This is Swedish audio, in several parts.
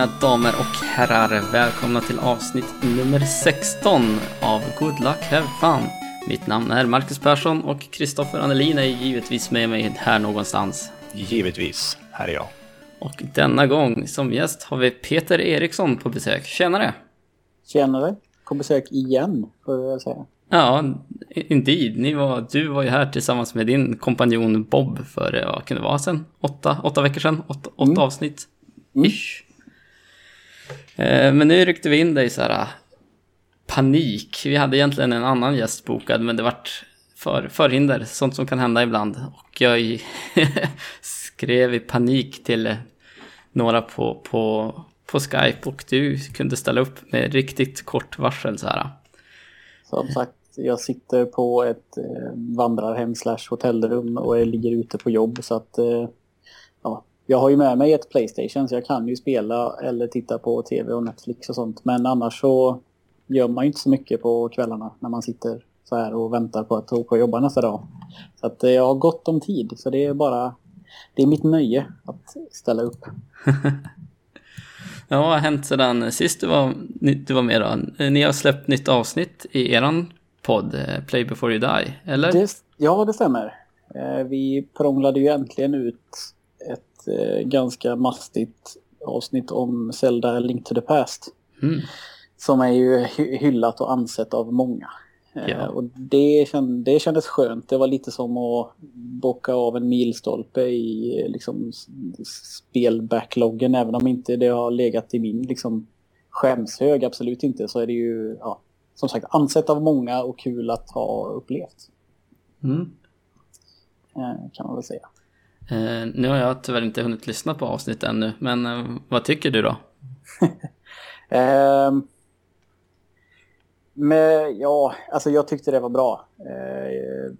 Mina damer och herrar. Välkomna till avsnitt nummer 16 av Good Luck Have Fun. Mitt namn är Marcus Persson och Kristoffer Annelin är givetvis med mig här någonstans. Givetvis, här är jag. Och denna gång som gäst har vi Peter Eriksson på besök. Tjenare! Tjenare! På besök igen, får jag säga. Ja, indeed. Ni var, du var ju här tillsammans med din kompanjon Bob för, vad kan det vara sen? Åtta, åtta veckor sedan? Åtta, åtta mm. avsnitt? Mm. Ish. Eh, men nu ryckte vi in dig så här ah, panik. Vi hade egentligen en annan gäst bokad men det vart för, förhinder, sånt som kan hända ibland. Och jag skrev i panik till några på, på, på Skype och du kunde ställa upp med riktigt kort varsel så här. Som sagt, jag sitter på ett eh, vandrarhem slash hotellrum och jag ligger ute på jobb så att eh, jag har ju med mig ett Playstation så jag kan ju spela eller titta på tv och Netflix och sånt. Men annars så gör man ju inte så mycket på kvällarna när man sitter så här och väntar på att åka och jobba nästa dag. Så att eh, jag har gott om tid så det är bara det är mitt nöje att ställa upp. ja, vad har hänt sedan sist du var, du var med då? Ni har släppt nytt avsnitt i eran podd, eh, Play before you die, eller? Det, ja, det stämmer. Eh, vi prånglade ju äntligen ut ett eh, ganska mastigt avsnitt om Zelda Link to the Past. Mm. Som är ju hyllat och ansett av många. Ja. Och det, känd, det kändes skönt. Det var lite som att bocka av en milstolpe i liksom, spelbackloggen. Även om inte det har legat i min liksom, skämshög, absolut inte, så är det ju ja, som sagt ansett av många och kul att ha upplevt. Mm. Eh, kan man väl säga. Eh, nu har jag tyvärr inte hunnit lyssna på avsnittet ännu, men eh, vad tycker du då? eh, men, ja, alltså jag tyckte det var bra. Eh,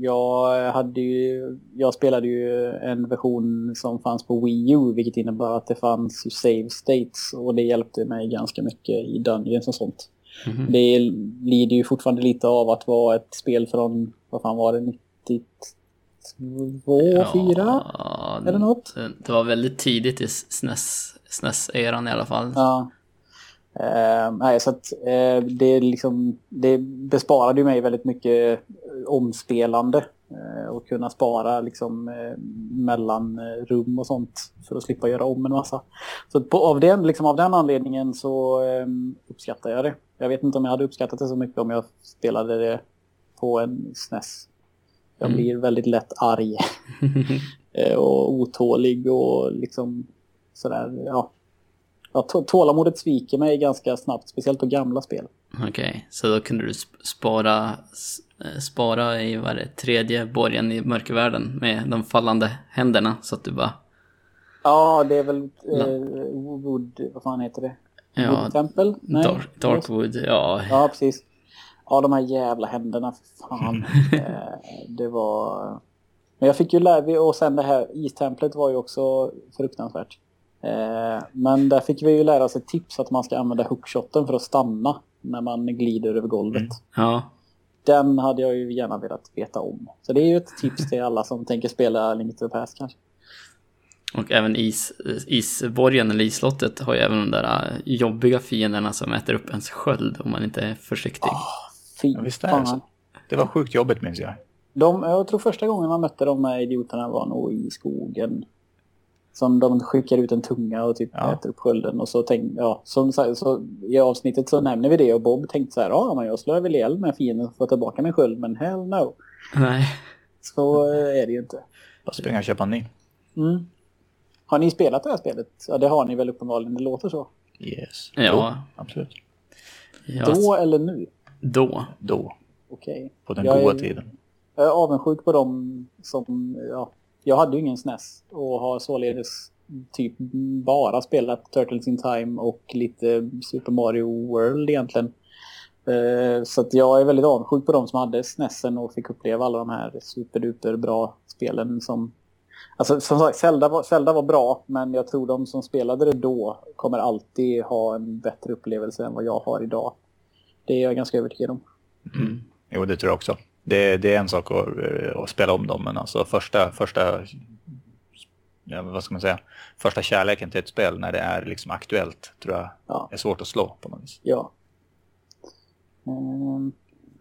jag, hade ju, jag spelade ju en version som fanns på Wii U vilket innebar att det fanns ju save states och det hjälpte mig ganska mycket i Dungeons och sånt. Mm -hmm. Det lider ju fortfarande lite av att vara ett spel från, vad fan var det, 92, ja, 4 eller något? Det var väldigt tidigt i SNES, SNES-eran i alla fall. Ja. Uh, nej, så att uh, det, liksom, det besparade ju mig väldigt mycket omspelande uh, och kunna spara liksom, mellan rum och sånt för att slippa göra om en massa. Så på, av, den, liksom, av den anledningen så uppskattar jag det. Jag vet inte om jag hade uppskattat det så mycket om jag spelade det på en SNES. Jag mm. blir väldigt lätt arg och otålig och liksom sådär, ja ja, tålamodet sviker mig ganska snabbt, speciellt på gamla spel. Okej, okay, så då kunde du spara, eh, spara i vad det, tredje borgen i mörkervärlden med de fallande händerna så att du bara... Ja, det är väl eh, Wood, vad fan heter det? Ja, Woodtempel? Dark, Darkwood, ja. Ja, precis. Ja, de här jävla händerna, fan. Eh, det var... Men jag fick ju lära mig, och sen det här istemplet var ju också fruktansvärt. Eh, men där fick vi ju lära oss ett tips att man ska använda hookshoten för att stanna när man glider över golvet. Mm. Ja. Den hade jag ju gärna velat veta om. Så det är ju ett tips till alla som tänker spela Link to Past kanske. Och även is, isborgen eller islottet har ju även de där äh, jobbiga fienderna som äter upp ens sköld om man inte är försiktig. Oh, fy ja, visst är det så. Det var sjukt jobbigt minns jag. De, jag tror första gången man mötte de här idioterna var nog i skogen. Som de skickar ut en tunga och typ ja. äter upp skölden. Och så, tänk, ja, som, så, så, I avsnittet så nämner vi det och Bob tänkte så här, ja men jag slår väl ihjäl med fienden och får tillbaka min sköld, men hell no. Nej. Så eh, är det ju inte. Bara springa och köpa en ny. Mm. Har ni spelat det här spelet? Ja, det har ni väl uppenbarligen, det låter så. Yes. Ja. Då, absolut. Då eller nu? Då. Då. Okej. Okay. På den goda tiden. Jag är avundsjuk på dem som, ja, jag hade ju ingen SNES och har således typ bara spelat Turtles in Time och lite Super Mario World egentligen. Eh, så att jag är väldigt avundsjuk på de som hade SNESen och fick uppleva alla de här superduper bra spelen som... Alltså som sagt, Zelda var, Zelda var bra men jag tror de som spelade det då kommer alltid ha en bättre upplevelse än vad jag har idag. Det är jag ganska övertygad om. Mm. Jo, det tror jag också det, det är en sak att, eh, att, spela om dem, men alltså första, första ja, vad ska man säga, första kärleken till ett spel när det är liksom aktuellt tror jag Ja. är svårt att slå på något vis. Ja. Ehm,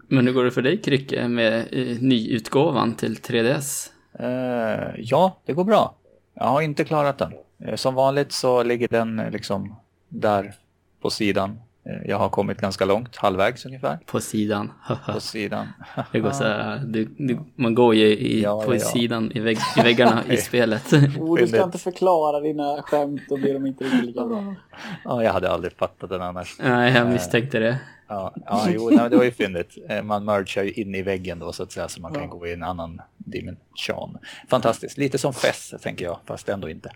Men hur går det för dig, Krycke, med eh, nyutgåvan till 3DS? Eh, ja, det går bra. Jag har inte klarat den. Som vanligt så ligger den liksom där på sidan. Eh, jag har kommit ganska långt, halvvägs ungefär. På sidan. På sidan. Det går så här, du, du, man går ju i, Ja, på ja. sidan i, vägg, i väggarna i spelet. oh, du ska inte förklara dina skämt, då blir de inte riktigt lika bra. ja, jag hade aldrig fattat den annars. Nej, jag misstänkte det. Ja, ja jo, nej, det var ju fyndigt. Eh, Man mergar ju in i väggen då så att säga så man kan Ja. gå i en annan dimension. Fantastiskt, lite som Fess tänker jag, fast ändå inte.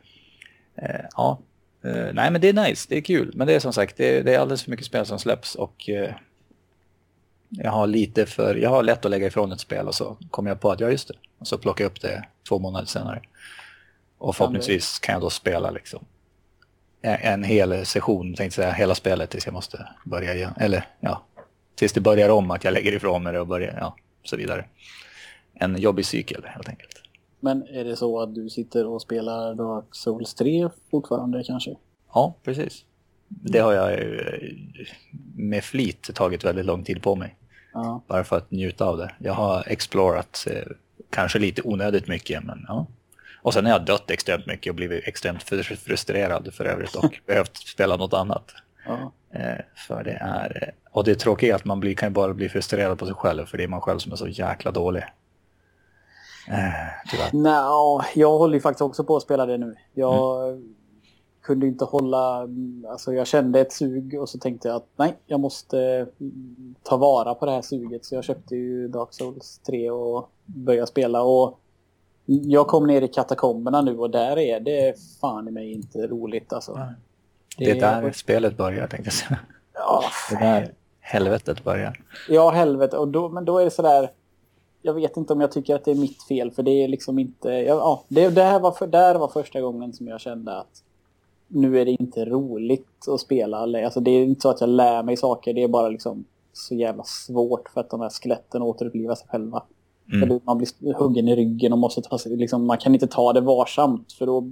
Eh, ja, eh, nej men det är nice, det är kul. Men det är som sagt, det är, det är alldeles för mycket spel som släpps och eh, jag har lite för, jag har lätt att lägga ifrån ett spel och så kommer jag på att ja just det. Och så plockar jag upp det två månader senare. Och förhoppningsvis kan jag då spela liksom en en hel session, tänkte säga, hela spelet tills jag måste börja igen. Eller ja, tills det börjar om att jag lägger ifrån mig det och börjar, ja, så vidare. En jobbig cykel helt enkelt. Men är det så att du sitter och spelar Dark Souls 3 fortfarande kanske? Ja, precis. Det har jag eh, med flit tagit väldigt lång tid på mig. Ja. Bara för att njuta av det. Jag har explorat eh, kanske lite onödigt mycket, men ja. Och sen har jag dött extremt mycket och blivit extremt fr- frustrerad för övrigt och behövt spela något annat. ja. Eh, för det är... Och det är att man blir, kan bara bli frustrerad på sig själv, för det är man själv som är så jäkla dålig. Eh, tyvärr. Nå, jag håller ju faktiskt också på att spela det nu. Jag kunde inte hålla... Alltså jag kände ett sug och så tänkte jag att nej, jag måste mm, ta vara på det här suget. Så jag köpte ju Dark Souls 3 och började spela. Och jag kom ner i katakomberna nu och där är det fan i mig inte roligt alltså. Nej. Det är där spelet börjar, tänkte jag säga. Ja, Det är där helvetet börjar. Ja, helvete. Och då, men då är det sådär... Jag vet inte om jag tycker att det är mitt fel, för det är liksom inte... Ja, ja, det, det här var för, där var första gången som jag kände att nu är det inte roligt att spela. Alltså, det är inte så att jag lär mig saker, det är bara liksom så jävla svårt för att de här skeletten återupplivar sig själva. Mm. Man blir huggen i ryggen och måste ta sig... Liksom, man kan inte ta det varsamt, för då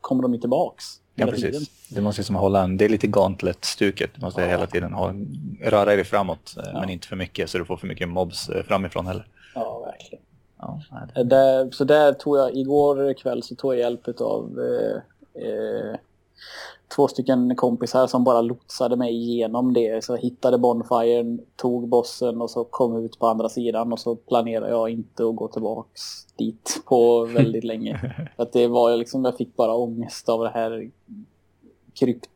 kommer de ju tillbaks. Ja, hela tiden. precis. Du måste liksom hålla en, det är lite gauntlet-stuket. Du måste Ja. hela tiden ha, röra dig framåt, eh, men inte för mycket så du får för mycket mobs eh, framifrån heller. Ja, verkligen. Ja, det- Där, så där tog jag, igår kväll så tog jag hjälp av eh, eh, två stycken kompisar som bara lotsade mig igenom det. Så jag hittade Bonfiren, tog bossen och så kom ut på andra sidan och så planerade jag inte att gå tillbaks dit på väldigt länge. För att det var liksom, jag fick bara ångest av det här krypt,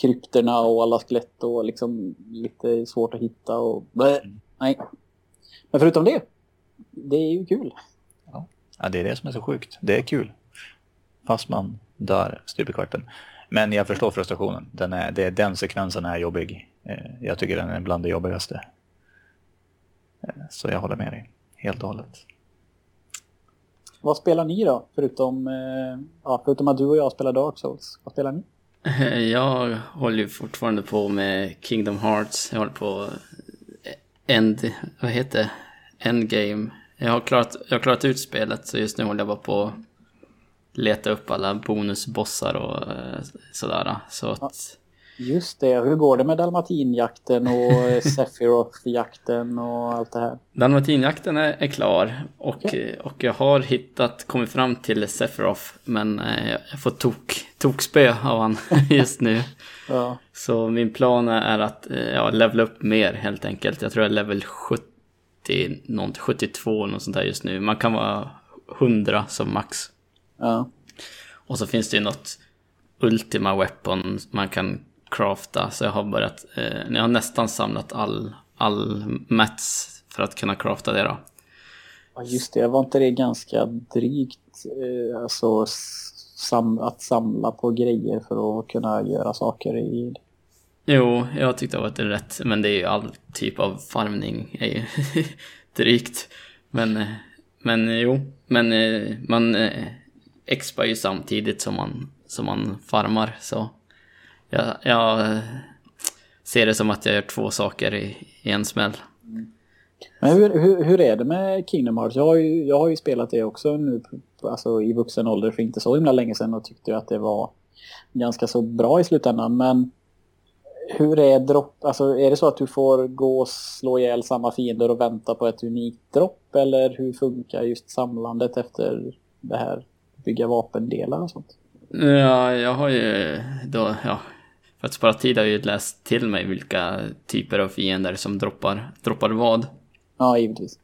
krypterna och alla skelett och liksom lite svårt att hitta och blä, nej. Men förutom det, det är ju kul. Ja, det är det som är så sjukt. Det är kul. Fast man dör stup i kvarten. Men jag förstår frustrationen. Den, är, det, den sekvensen är jobbig. Eh, Jag tycker den är bland det jobbigaste. Eh, Så jag håller med dig. Helt och hållet. Vad spelar ni då? Förutom, eh, ja, förutom att du och jag spelar Dark Souls. Vad spelar ni? Jag håller ju fortfarande på med Kingdom Hearts. Jag håller på End, vad heter det? Endgame. Jag har, klarat, jag har klarat ut spelet så just nu håller jag bara på att leta upp alla bonusbossar och eh, sådär. Så att, Just det, hur går det med Dalmatinjakten och eh, Sephiroth-jakten och allt det här? Dalmatinjakten är, är klar och, eh, och jag har hittat, kommit fram till Sephiroth men jag får tok, tokspö av han just nu. Ja, Så min plan är att ja, levela upp mer helt enkelt. Jag tror jag är level 70, något, 72 eller något sånt där just nu. Man kan vara 100 som max. ja, Och så finns det ju något Ultima Weapon man kan crafta. Så jag har börjat, eh, jag har nästan samlat all, all mats för att kunna crafta det då. Ja, just det. Var inte det ganska drygt eh, alltså, sam att samla på grejer för att kunna göra saker i... Jo, jag tyckte det var rätt. Men det är ju all typ av farmning är ju drygt. Men, eh, men eh, jo, men eh, man expar ju samtidigt som man, som man farmar. Så jag, jag ser det som att jag gör två saker i, i en smäll. Men hur, hur, hur är det med Kingdom Hearts? Jag har ju, jag har ju spelat det också nu alltså, i vuxen ålder för inte så himla länge sedan och tyckte att det var ganska så bra i slutändan. Men hur är dropp? Alltså är det så att du får gå och slå ihjäl samma fiender och vänta på ett unikt dropp? Eller hur funkar just samlandet efter det här bygga vapendelar och sånt? Ja, jag har ju då, ja, för att spara tid har jag ju läst till mig vilka typer av fiender som droppar, droppar vad. Ja, givetvis.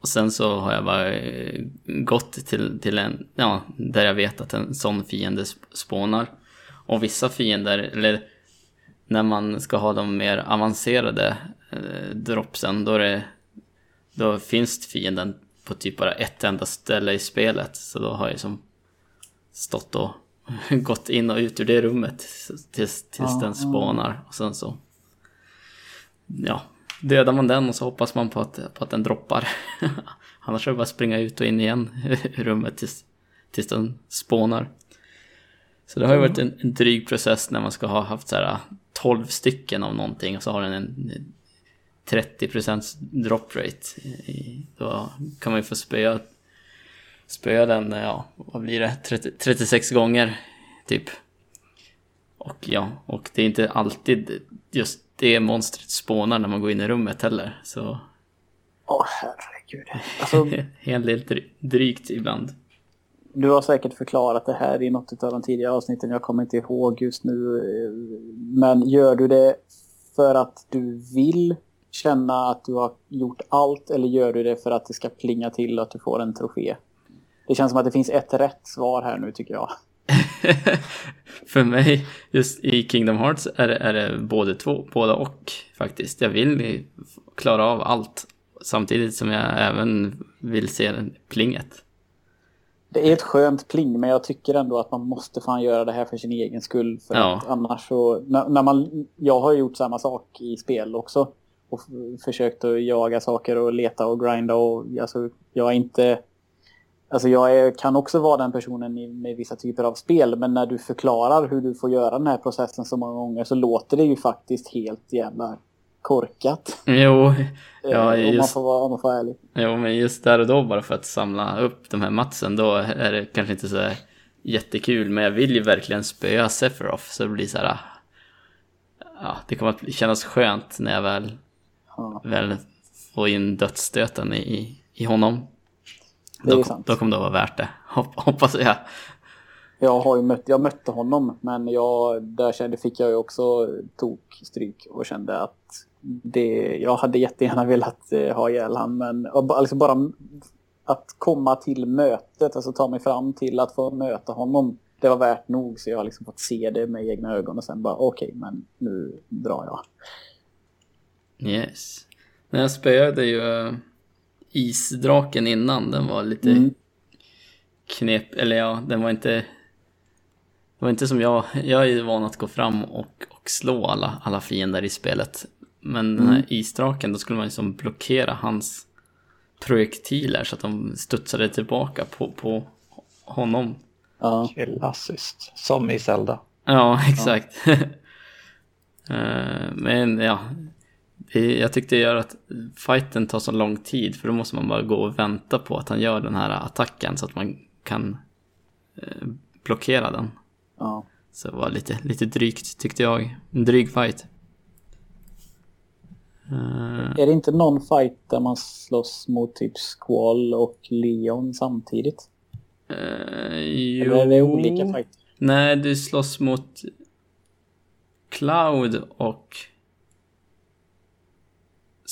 Och sen så har jag bara eh, gått till, till en, ja, där jag vet att en sån fiende spånar. Och vissa fiender, eller när man ska ha de mer avancerade eh, dropsen, då, det, då finns fienden på typ bara ett enda ställe i spelet. Så då har jag som stått och gått in och ut ur det rummet tills, tills ja, den spånar. Och sen så ja, dödar man den och så hoppas man på att, på att den droppar. Annars är det bara att springa ut och in igen i rummet tills, tills den spånar. Så det har ju varit en, en dryg process när man ska ha haft så här 12 stycken av någonting och så har den en 30% drop rate. Då kan man ju få spöa, spöa den, ja, vad blir det, 30, 36 gånger typ. Och ja, och det är inte alltid just det monstret spånar när man går in i rummet heller. Så... Åh oh, herregud. Alltså... en del drygt ibland. Du har säkert förklarat det här i något av de tidigare avsnitten. Jag kommer inte ihåg just nu. Men gör du det för att du vill känna att du har gjort allt eller gör du det för att det ska plinga till att du får en trofé? Det känns som att det finns ett rätt svar här nu tycker jag. för mig, just i Kingdom Hearts, är det, är det både två, båda och faktiskt. Jag vill klara av allt samtidigt som jag även vill se plinget. Det är ett skönt pling, men jag tycker ändå att man måste fan göra det här för sin egen skull. För ja. att annars så... När, när, man, jag har gjort samma sak i spel också. Och försökt att jaga saker och leta och grinda och alltså, jag är inte... Alltså jag är, kan också vara den personen i, med vissa typer av spel, men när du förklarar hur du får göra den här processen så många gånger så låter det ju faktiskt helt jävla korkat. Jo, ja, just, om, man får vara, om man får vara ärlig. Jo, men just där och då bara för att samla upp de här matsen, då är det kanske inte så jättekul, men jag vill ju verkligen spöa Sephiroth, så det blir så här, ja, det kommer att kännas skönt när jag väl, ja. väl får in dödsstöten i, i honom. Det är då, sant. Då kommer det att vara värt det, hoppas jag. Jag har mött, jag mötte honom men jag, där kände, fick jag ju också tokstryk och kände att det, jag hade jättegärna velat eh, ha ihjäl han men alltså bara att komma till mötet, alltså ta mig fram till att få möta honom det var värt nog så jag har liksom fått se det med egna ögon och sen bara okej okay, men nu drar jag. Yes. Men jag spöade ju uh, isdraken innan, den var lite mm. knep, eller ja, den var inte det var inte som jag, jag är ju van att gå fram och, och slå alla, alla fiender i spelet. Men mm. den här mm. isdraken, då skulle man liksom blockera hans projektiler så att de studsade tillbaka på, på honom. Ja. Kill-assist, som i Zelda. Ja, exakt. Ja. Eh, men ja, jag tyckte det gör att fighten tar så lång tid för då måste man bara gå och vänta på att han gör den här attacken så att man kan eh, blockera den. Ja. Så det var lite, lite drygt tyckte jag. En dryg fight. Uh... Är det inte någon fight där man slåss mot typ Squall och Leon samtidigt? Uh, jo... Eller är det olika fight? Nej, du slåss mot Cloud och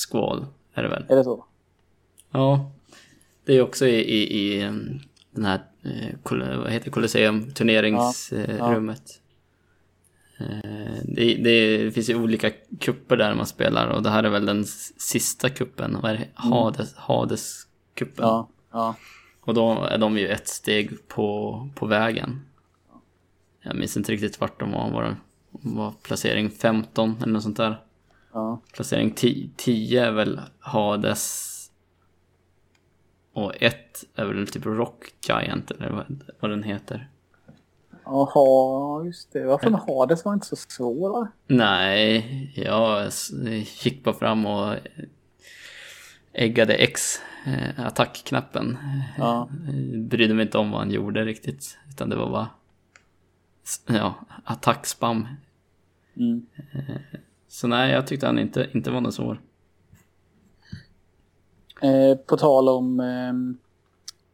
Squall är det väl? Är det så? Ja. Det är också i, i, i um, den här Eh, vad heter Colosseum, turneringsrummet. Ja, ja. Eh, det, det, finns ju olika kupper där man spelar och det här är väl den sista kuppen, vad är det? Mm. Hades, Hades-kuppen. Ja, ja. Och då är de ju ett steg på, på vägen. Jag minns inte riktigt vart de var, var, var placering 15 eller något sånt där. Ja. Placering 10 är väl Hades och ett är väl typ Rock Giant eller vad, vad den heter. Jaha, just det. Varför Hades var inte så svår va? Nej, jag gick bara fram och äggade X, eh, attackknappen. Ja. Eh, brydde mig inte om vad han gjorde riktigt, utan det var bara ja, attackspam. Mm. Så nej, jag tyckte han inte, inte var något svår. Eh, på tal om eh,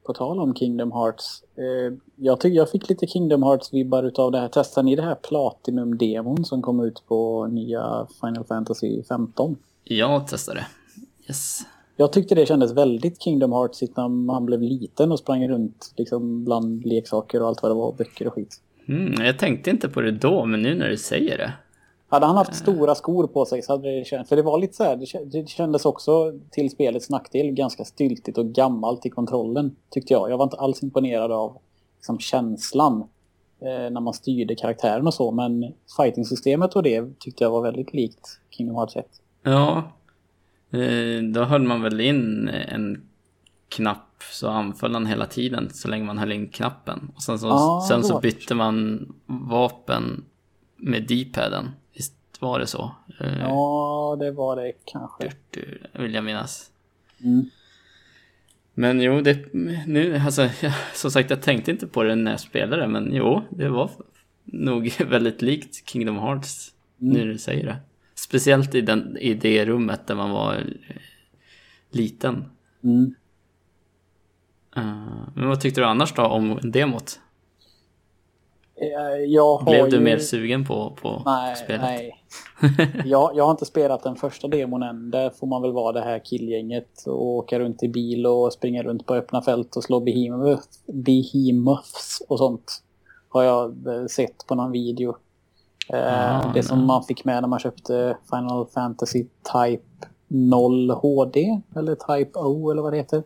på tal om Kingdom Hearts. Eh, jag tycker jag fick lite Kingdom Hearts-vibbar utav det här. Testade ni det här Platinum-demon som kom ut på nya Final Fantasy 15? Jag testade. Yes. Jag tyckte det kändes väldigt Kingdom Hearts när man blev liten och sprang runt liksom bland leksaker och allt vad det var, böcker och skit. Mm, jag tänkte inte på det då, men nu när du säger det. Hade han haft stora skor på sig så hade det känts... För det var lite så här, det kä- det kändes också till spelets nackdel ganska styltigt och gammalt i kontrollen, tyckte jag. Jag var inte alls imponerad av liksom, känslan eh, när man styrde karaktären och så, men fighting-systemet och det tyckte jag var väldigt likt Kingdom Hearts 1. Ja, eh, då höll man väl in en knapp så anföll han hela tiden så länge man höll in knappen. Och sen så, Ah, sen så bytte man vapen med D-paden. Var det så? Eh, Ja, det var det kanske. vill jag minnas. Mm. Men jo, det, nu, alltså, jag, som sagt, jag tänkte inte på det när jag spelade, men jo, det var nog väldigt likt Kingdom Hearts, Mm. nu du säger det. Speciellt i, den, i det rummet där man var eh, liten. Mm. Eh, men vad tyckte du annars då om demot? Eh, Jag Blev du ju... mer sugen på, på Nej, spelet? nej. jag, jag har inte spelat den första demon än. Där får man väl vara det här killgänget och åka runt i bil och springa runt på öppna fält och slå behemoth, behemoths och sånt. Har jag eh, sett på någon video. Eh, Ah, det som nej. man fick med när man köpte Final Fantasy Type 0 HD eller Type O eller vad det heter.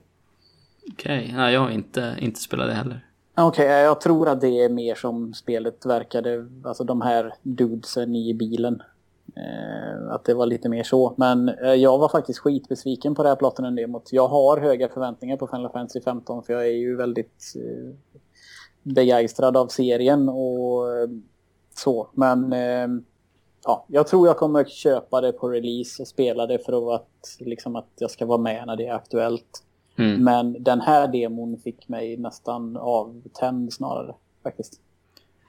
Okej, nej jag har inte, inte spelat det heller. Okej, jag tror att det är mer som spelet verkade, alltså de här dudesen i bilen. Eh, att det var lite mer så. Men eh, jag var faktiskt skitbesviken på det här Platinum demot. Jag har höga förväntningar på Final Fantasy 15 för jag är ju väldigt eh, begeistrad av serien och eh, så. Men eh, ja, jag tror jag kommer köpa det på release och spela det för att, liksom, att jag ska vara med när det är aktuellt. Mm. Men den här demon fick mig nästan avtänd snarare faktiskt.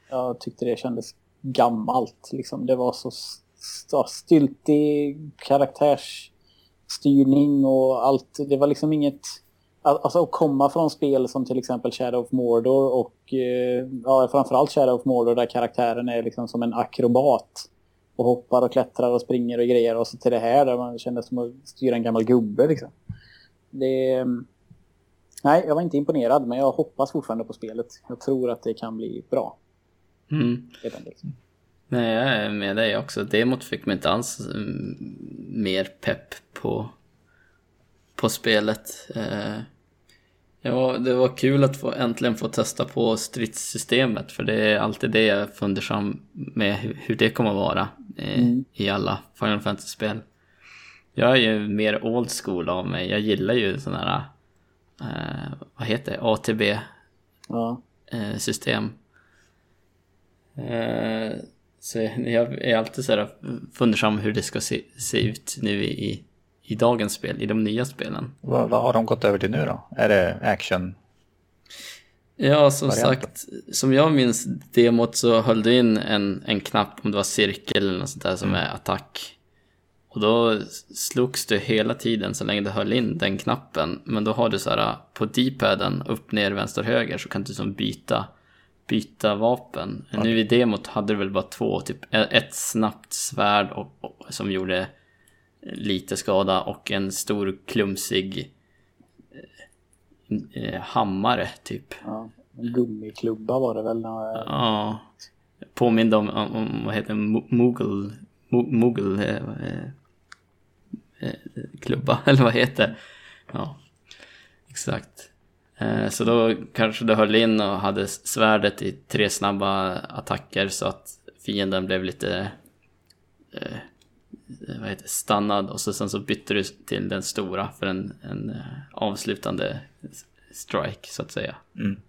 Jag tyckte det kändes gammalt. Liksom. Det var så st- styltig karaktärsstyrning och allt. Det var liksom inget... Alltså att komma från spel som till exempel Shadow of Mordor och eh, ja, framförallt Shadow of Mordor där karaktären är liksom som en akrobat och hoppar och klättrar och springer och grejer och så till det här där man känner som att styra en gammal gubbe liksom. Det, nej, jag var inte imponerad men jag hoppas fortfarande på spelet. Jag tror att det kan bli bra. Mm. Nej, jag är med dig också. Demot fick mig inte alls mm, mer pepp på, på spelet. Eh, ja, det var kul att få, äntligen få testa på stridssystemet för det är alltid det jag fundersam med hur, hur det kommer att vara eh, Mm. i alla Final Fantasy-spel. Jag är ju mer old school av mig. Jag gillar ju sådana här, eh, vad heter det, ATB Ja. eh. Eh, så jag är alltid så fundersam hur det ska se, se ut nu i, i dagens spel, i de nya spelen. Vad, vad har de gått över till nu då? Är det action? Ja, som Varianten. sagt, som jag minns demot så höll du in en, en knapp, om det var cirkel eller något sånt där som är attack. Och då slogs du hela tiden så länge du höll in den knappen. Men då har du så här på D-paden, upp, ner, vänster, höger, så kan du som byta, byta vapen. Nu i demot hade du väl bara två, typ ett snabbt svärd och, och, som gjorde lite skada och en stor klumsig eh, hammare typ. ja. Gummiklubba var det väl? När, Ja, påminde om, om, om vad heter Moogle, Mo- Moogle eh, eh, eh, klubba, eller vad heter det? Ja, exakt. Eh, så då kanske du höll in och hade svärdet i tre snabba attacker så att fienden blev lite eh, vad heter stannad och så, sen så bytte du till den stora för en, en eh, avslutande strike så att säga. Mm.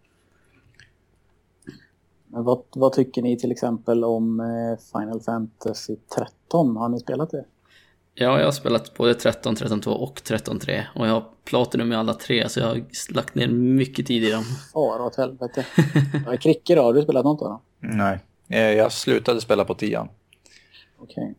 Vad, vad tycker ni till exempel om eh, Final Fantasy 13? Har ni spelat det? Ja, jag har spelat både 13, 13.2 och 13.3 och jag har Platinum i alla tre så jag har lagt ner mycket tid i dem. Fara åt helvete. Ja, Kricke då, har du spelat något av dem? Nej, Eh, jag slutade spela på tian. Okej.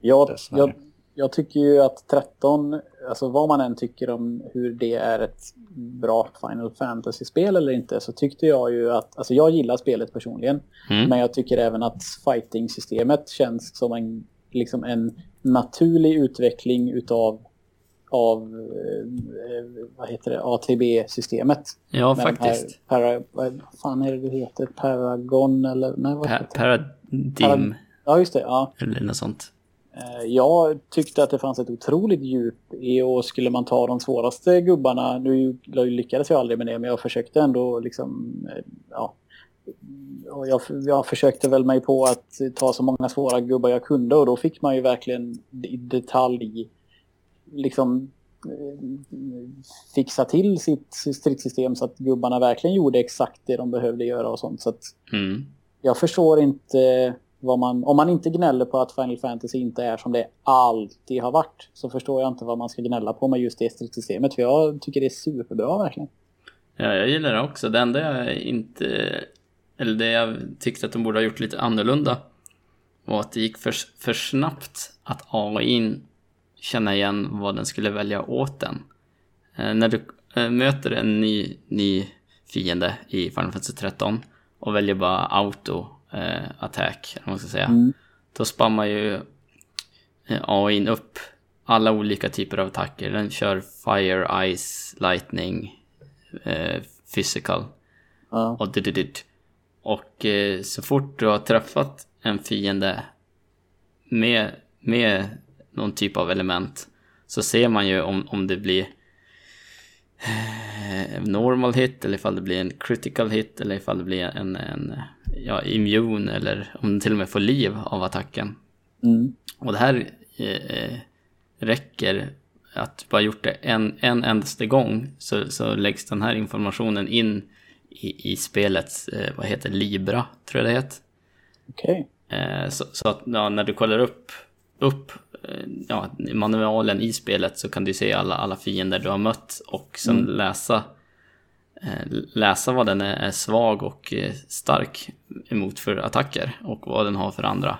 Jag, Dessvärre. jag, jag tycker ju att 13, alltså vad man än tycker om hur det är ett bra Final Fantasy-spel eller inte, så tyckte jag ju att, alltså jag gillar spelet personligen, Mm. men jag tycker även att fighting-systemet känns som en, liksom en naturlig utveckling utav av, eh, vad heter det, ATB-systemet. Ja, Med faktiskt. Para, vad fan är det det heter? Paragon eller? Nej, vad Pa heter det? Paradim Ja, just det. Ja. eller något sånt. Eh, Jag tyckte att det fanns ett otroligt djup i och skulle man ta de svåraste gubbarna, nu lyckades jag aldrig med det, men jag försökte ändå liksom, eh, ja. Och jag, jag försökte väl mig på att ta så många svåra gubbar jag kunde och då fick man ju verkligen i detalj liksom eh, fixa till sitt stridssystem så att gubbarna verkligen gjorde exakt det de behövde göra och sånt. Så att Mm. jag förstår inte vad man... Om man inte gnäller på att Final Fantasy inte är som det alltid har varit så förstår jag inte vad man ska gnälla på med just det stridssystemet. För jag tycker det är superbra verkligen. Ja, jag gillar det också. Det enda jag inte... Eller det jag tyckte att de borde ha gjort lite annorlunda var att det gick för, för snabbt att AI känna igen vad den skulle välja åt den. Eh, när du eh, möter en ny, ny fiende i Final Fantasy 13 och väljer bara auto eh, attack, eller man ska säga. Mm. Då spammar ju eh, AI upp alla olika typer av attacker. Den kör Fire, Ice, Lightning, eh, Physical Ja. och dididid. Och eh, så fort du har träffat en fiende med, med någon typ av element så ser man ju om, om det blir eh, normal hit eller ifall det blir en critical hit eller ifall det blir en, en ja, immune eller om den till och med får liv av attacken. Mm. Och det här eh, räcker att du bara gjort det en, en endaste gång så, så läggs den här informationen in i, i spelets, eh, vad heter Libra, tror jag det heter. Okej. Eh, så, så att ja, när du kollar upp, upp eh, ja, manualen i spelet så kan du se alla, alla fiender du har mött och sen läsa eh, läsa vad den är, svag och stark emot för attacker och vad den har för andra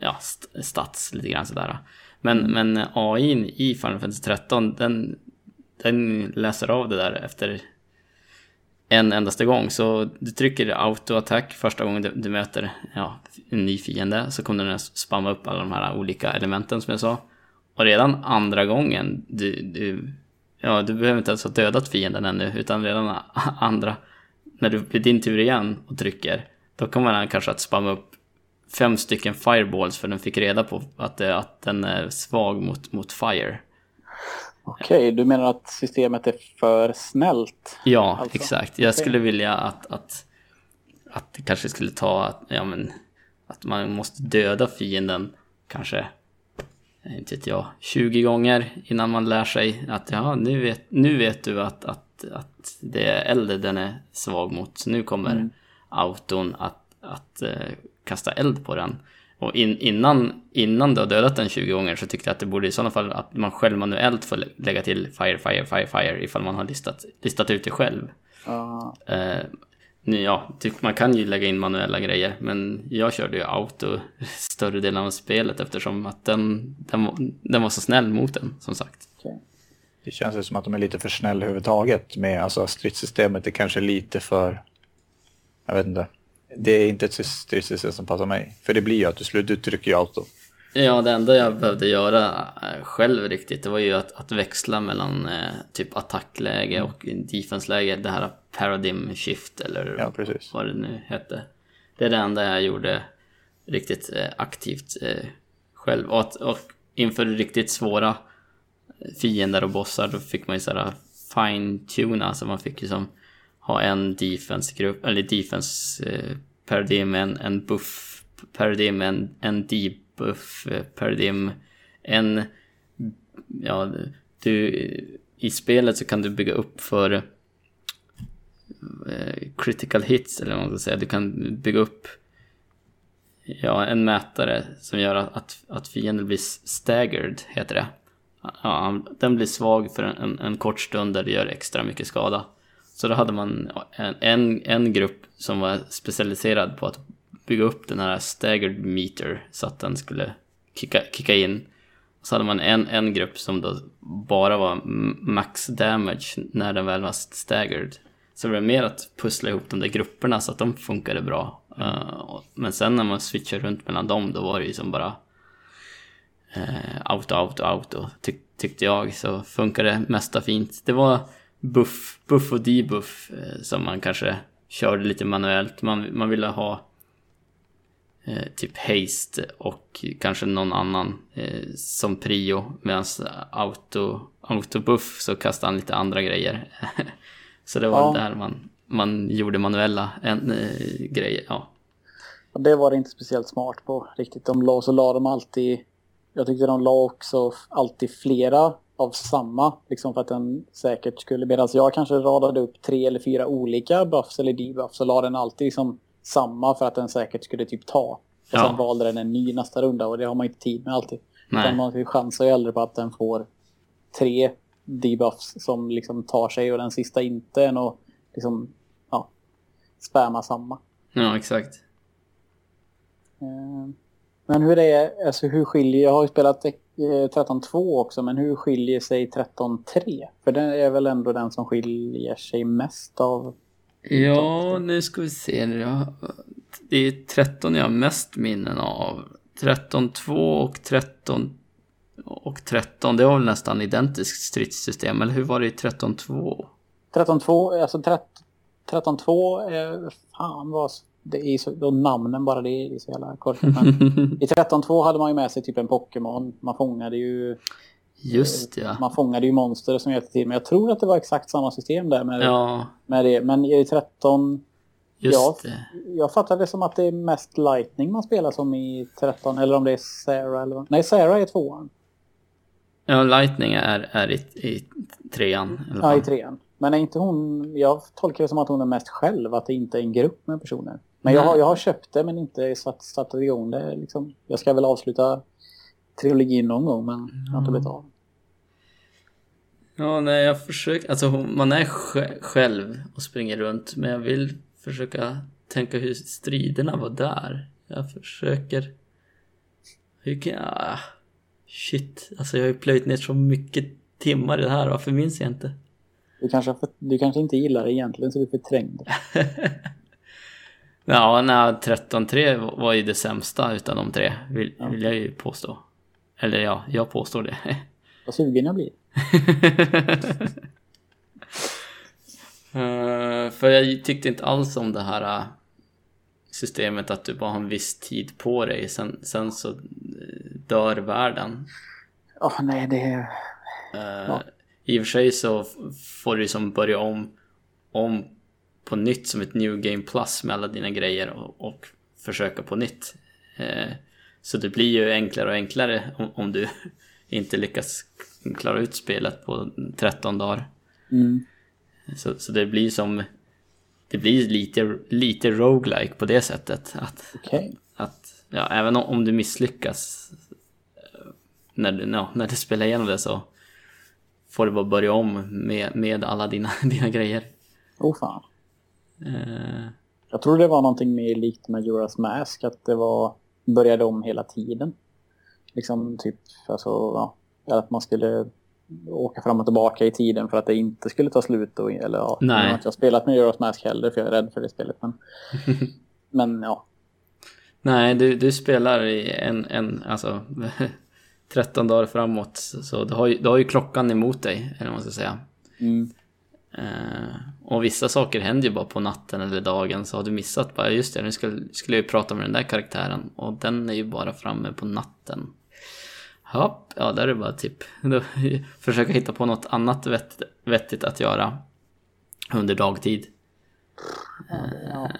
ja, st- stats lite grann sådär. Men, men AI i Final Fantasy 13 den, den läser av det där efter en endaste gång. Så du trycker auto-attack första gången du, du möter ja, en ny fiende så kommer den spamma upp alla de här olika elementen som jag sa. Och redan andra gången, du, du, ja, du behöver inte ens ha dödat fienden ännu utan redan andra, när det blir din tur igen och trycker, då kommer den kanske att spamma upp fem stycken fireballs för den fick reda på att, att den är svag mot, mot fire. Okej, du menar att systemet är för snällt? Ja, Alltså, exakt. Jag okej. skulle vilja att, att, att det kanske skulle ta, att, ja men, att man måste döda fienden kanske, eh, inte vet jag, 20 gånger innan man lär sig att ja, nu vet, nu vet du att, att, att det är eld den är svag mot. Så nu kommer Mm. auton att, att eh, kasta eld på den. Och in, innan, innan du har dödat den 20 gånger så tyckte jag att det borde i sådana fall att man själv manuellt får lä- lägga till fire, fire, fire, fire ifall man har listat, listat ut det själv. Ja, Eh, nu, ja, typ, man kan ju lägga in manuella grejer, men jag körde ju auto större delen av spelet eftersom att den, den, var, den var så snäll mot den, som sagt. Det känns ju som att de är lite för snälla överhuvudtaget med alltså stridssystemet är kanske lite för, jag vet inte. Det är inte ett stridssystem som passar mig. För det blir ju att du, slut, du trycker ju auto. Ja, det enda jag behövde göra eh, själv riktigt, det var ju att, att växla mellan eh, typ attackläge och defenseläge, det här paradigm shift eller Ja, vad det nu hette. Det är det enda jag gjorde riktigt eh, aktivt eh, själv. Och, att, och inför riktigt svåra fiender och bossar då fick man ju såhär fine-tuna, så man fick ju som ha en defense-grupp, eller defense paradigm, en, en buff paradigm, en, en debuff paradigm, en, ja, du, i spelet så kan du bygga upp för eh, critical hits, eller vad man ska säga, du kan bygga upp ja, en mätare som gör att, att fienden blir staggered, heter det. Ja, den blir svag för en, en, en kort stund där det gör extra mycket skada. Så då hade man en, en, grupp som var specialiserad på att bygga upp den här staggered meter så att den skulle kicka, kicka in. Så hade man en, en grupp som då bara var max damage när den väl var staggered. Så det var mer att pussla ihop de där grupperna så att de funkade bra. Uh, men sen när man switchade runt mellan dem då var det ju som bara uh, out, out, out och tyck, tyckte jag så funkade det mesta fint. Det var buff, buff och debuff uh, som man kanske körde lite manuellt. Man, man ville ha eh, typ haste och kanske någon annan eh, som prio. Medan auto, autobuff så kastade han lite andra grejer. så det var ja. där man, man gjorde manuella en, eh, grejer. Ja. Och det var det inte speciellt smart på riktigt. De la, så la de alltid, jag tyckte de la också alltid flera av samma, liksom för att den säkert skulle, medan jag kanske radade upp tre eller fyra olika buffs eller debuffs så la den alltid liksom samma för att den säkert skulle typ ta. Och ja. sen valde den en ny nästa runda och det har man inte tid med alltid. Nej. man chansar ju hellre på att den får tre debuffs som liksom tar sig och den sista inte än att liksom, ja, spamma samma. Ja, exakt. Eh, men hur är alltså hur skiljer, jag har ju spelat 13.2 eh, också, men hur skiljer sig 13.3? För det är väl ändå den som skiljer sig mest av Ja, nu ska vi se. Det är 13 jag har mest minnen av. 13.2 och 13 och 13, det var väl nästan identiskt stridssystem, eller hur var det i 13.2? 13.2, alltså 13.2 är fan vad det är så, då namnen bara det är så jävla korkat. I 13.2 hade man ju med sig typ en Pokémon. Man fångade ju Just ja. Man fångade ju monster som hjälpte till. Men jag tror att det var exakt samma system där med, ja. med det. Men i 13... Just jag, det. Jag fattar det som att det är mest Lightning man spelar som i 13. Eller om det är Sarah eller Nej, Sarah är tvåan. Ja, Lightning är, är i, i trean. Ja, i trean. Men är inte hon... Jag tolkar det som att hon är mest själv. Att det inte är en grupp med personer. Men jag har, jag har köpt det men inte satt, satt igång det. Liksom. Jag ska väl avsluta trilogin någon gång men jag har inte blivit av. Ja, nej, jag försöker, alltså man är själv och springer runt, men jag vill försöka tänka hur striderna var där. Jag försöker... Hur kan jag... Shit, alltså jag har ju plöjt ner så mycket timmar i det här, varför minns jag inte? Du kanske, du kanske inte gillar det egentligen så du förträngde Ja, nej, 13-3 var ju det sämsta utav de tre, vill, ja. vill jag ju påstå. Eller ja, jag påstår det. Vad sugen jag blir. uh, för jag tyckte inte alls om det här uh, systemet att du bara har en viss tid på dig, sen, sen så uh, dör världen. Ja, oh, nej det... är... Ja. I och för sig så får du som börja om, om på nytt som ett new game plus med alla dina grejer och, och försöka på nytt. Så det blir ju enklare och enklare om, om du inte lyckas klara ut spelet på 13 dagar. Mm. Så, så det blir som... Det blir lite, lite roguelike på det sättet. Att, okay. att ja, även om du misslyckas eh, när du, ja, när du spelar igenom det så får du bara börja om med, med alla dina, dina grejer. Oh fan. Uh, jag tror det var någonting mer likt med Juras Mask, att det var började om hela tiden. Liksom typ, alltså, ja, att man skulle åka fram och tillbaka i tiden för att det inte skulle ta slut. Och, eller ja, Nej. jag har spelat med Euros Mask heller för jag är rädd för det spelet. Men, men ja. Nej, du, du spelar i en, en, alltså 13 dagar framåt. Så du har, ju, du har ju klockan emot dig, eller vad man ska säga. Mm. Uh, och vissa saker händer ju bara på natten eller dagen så har du missat bara just det, nu skulle, skulle jag ju prata med den där karaktären och den är ju bara framme på natten. Hopp, ja där är det bara typ försöka hitta på något annat vett, vettigt att göra under dagtid. Ja,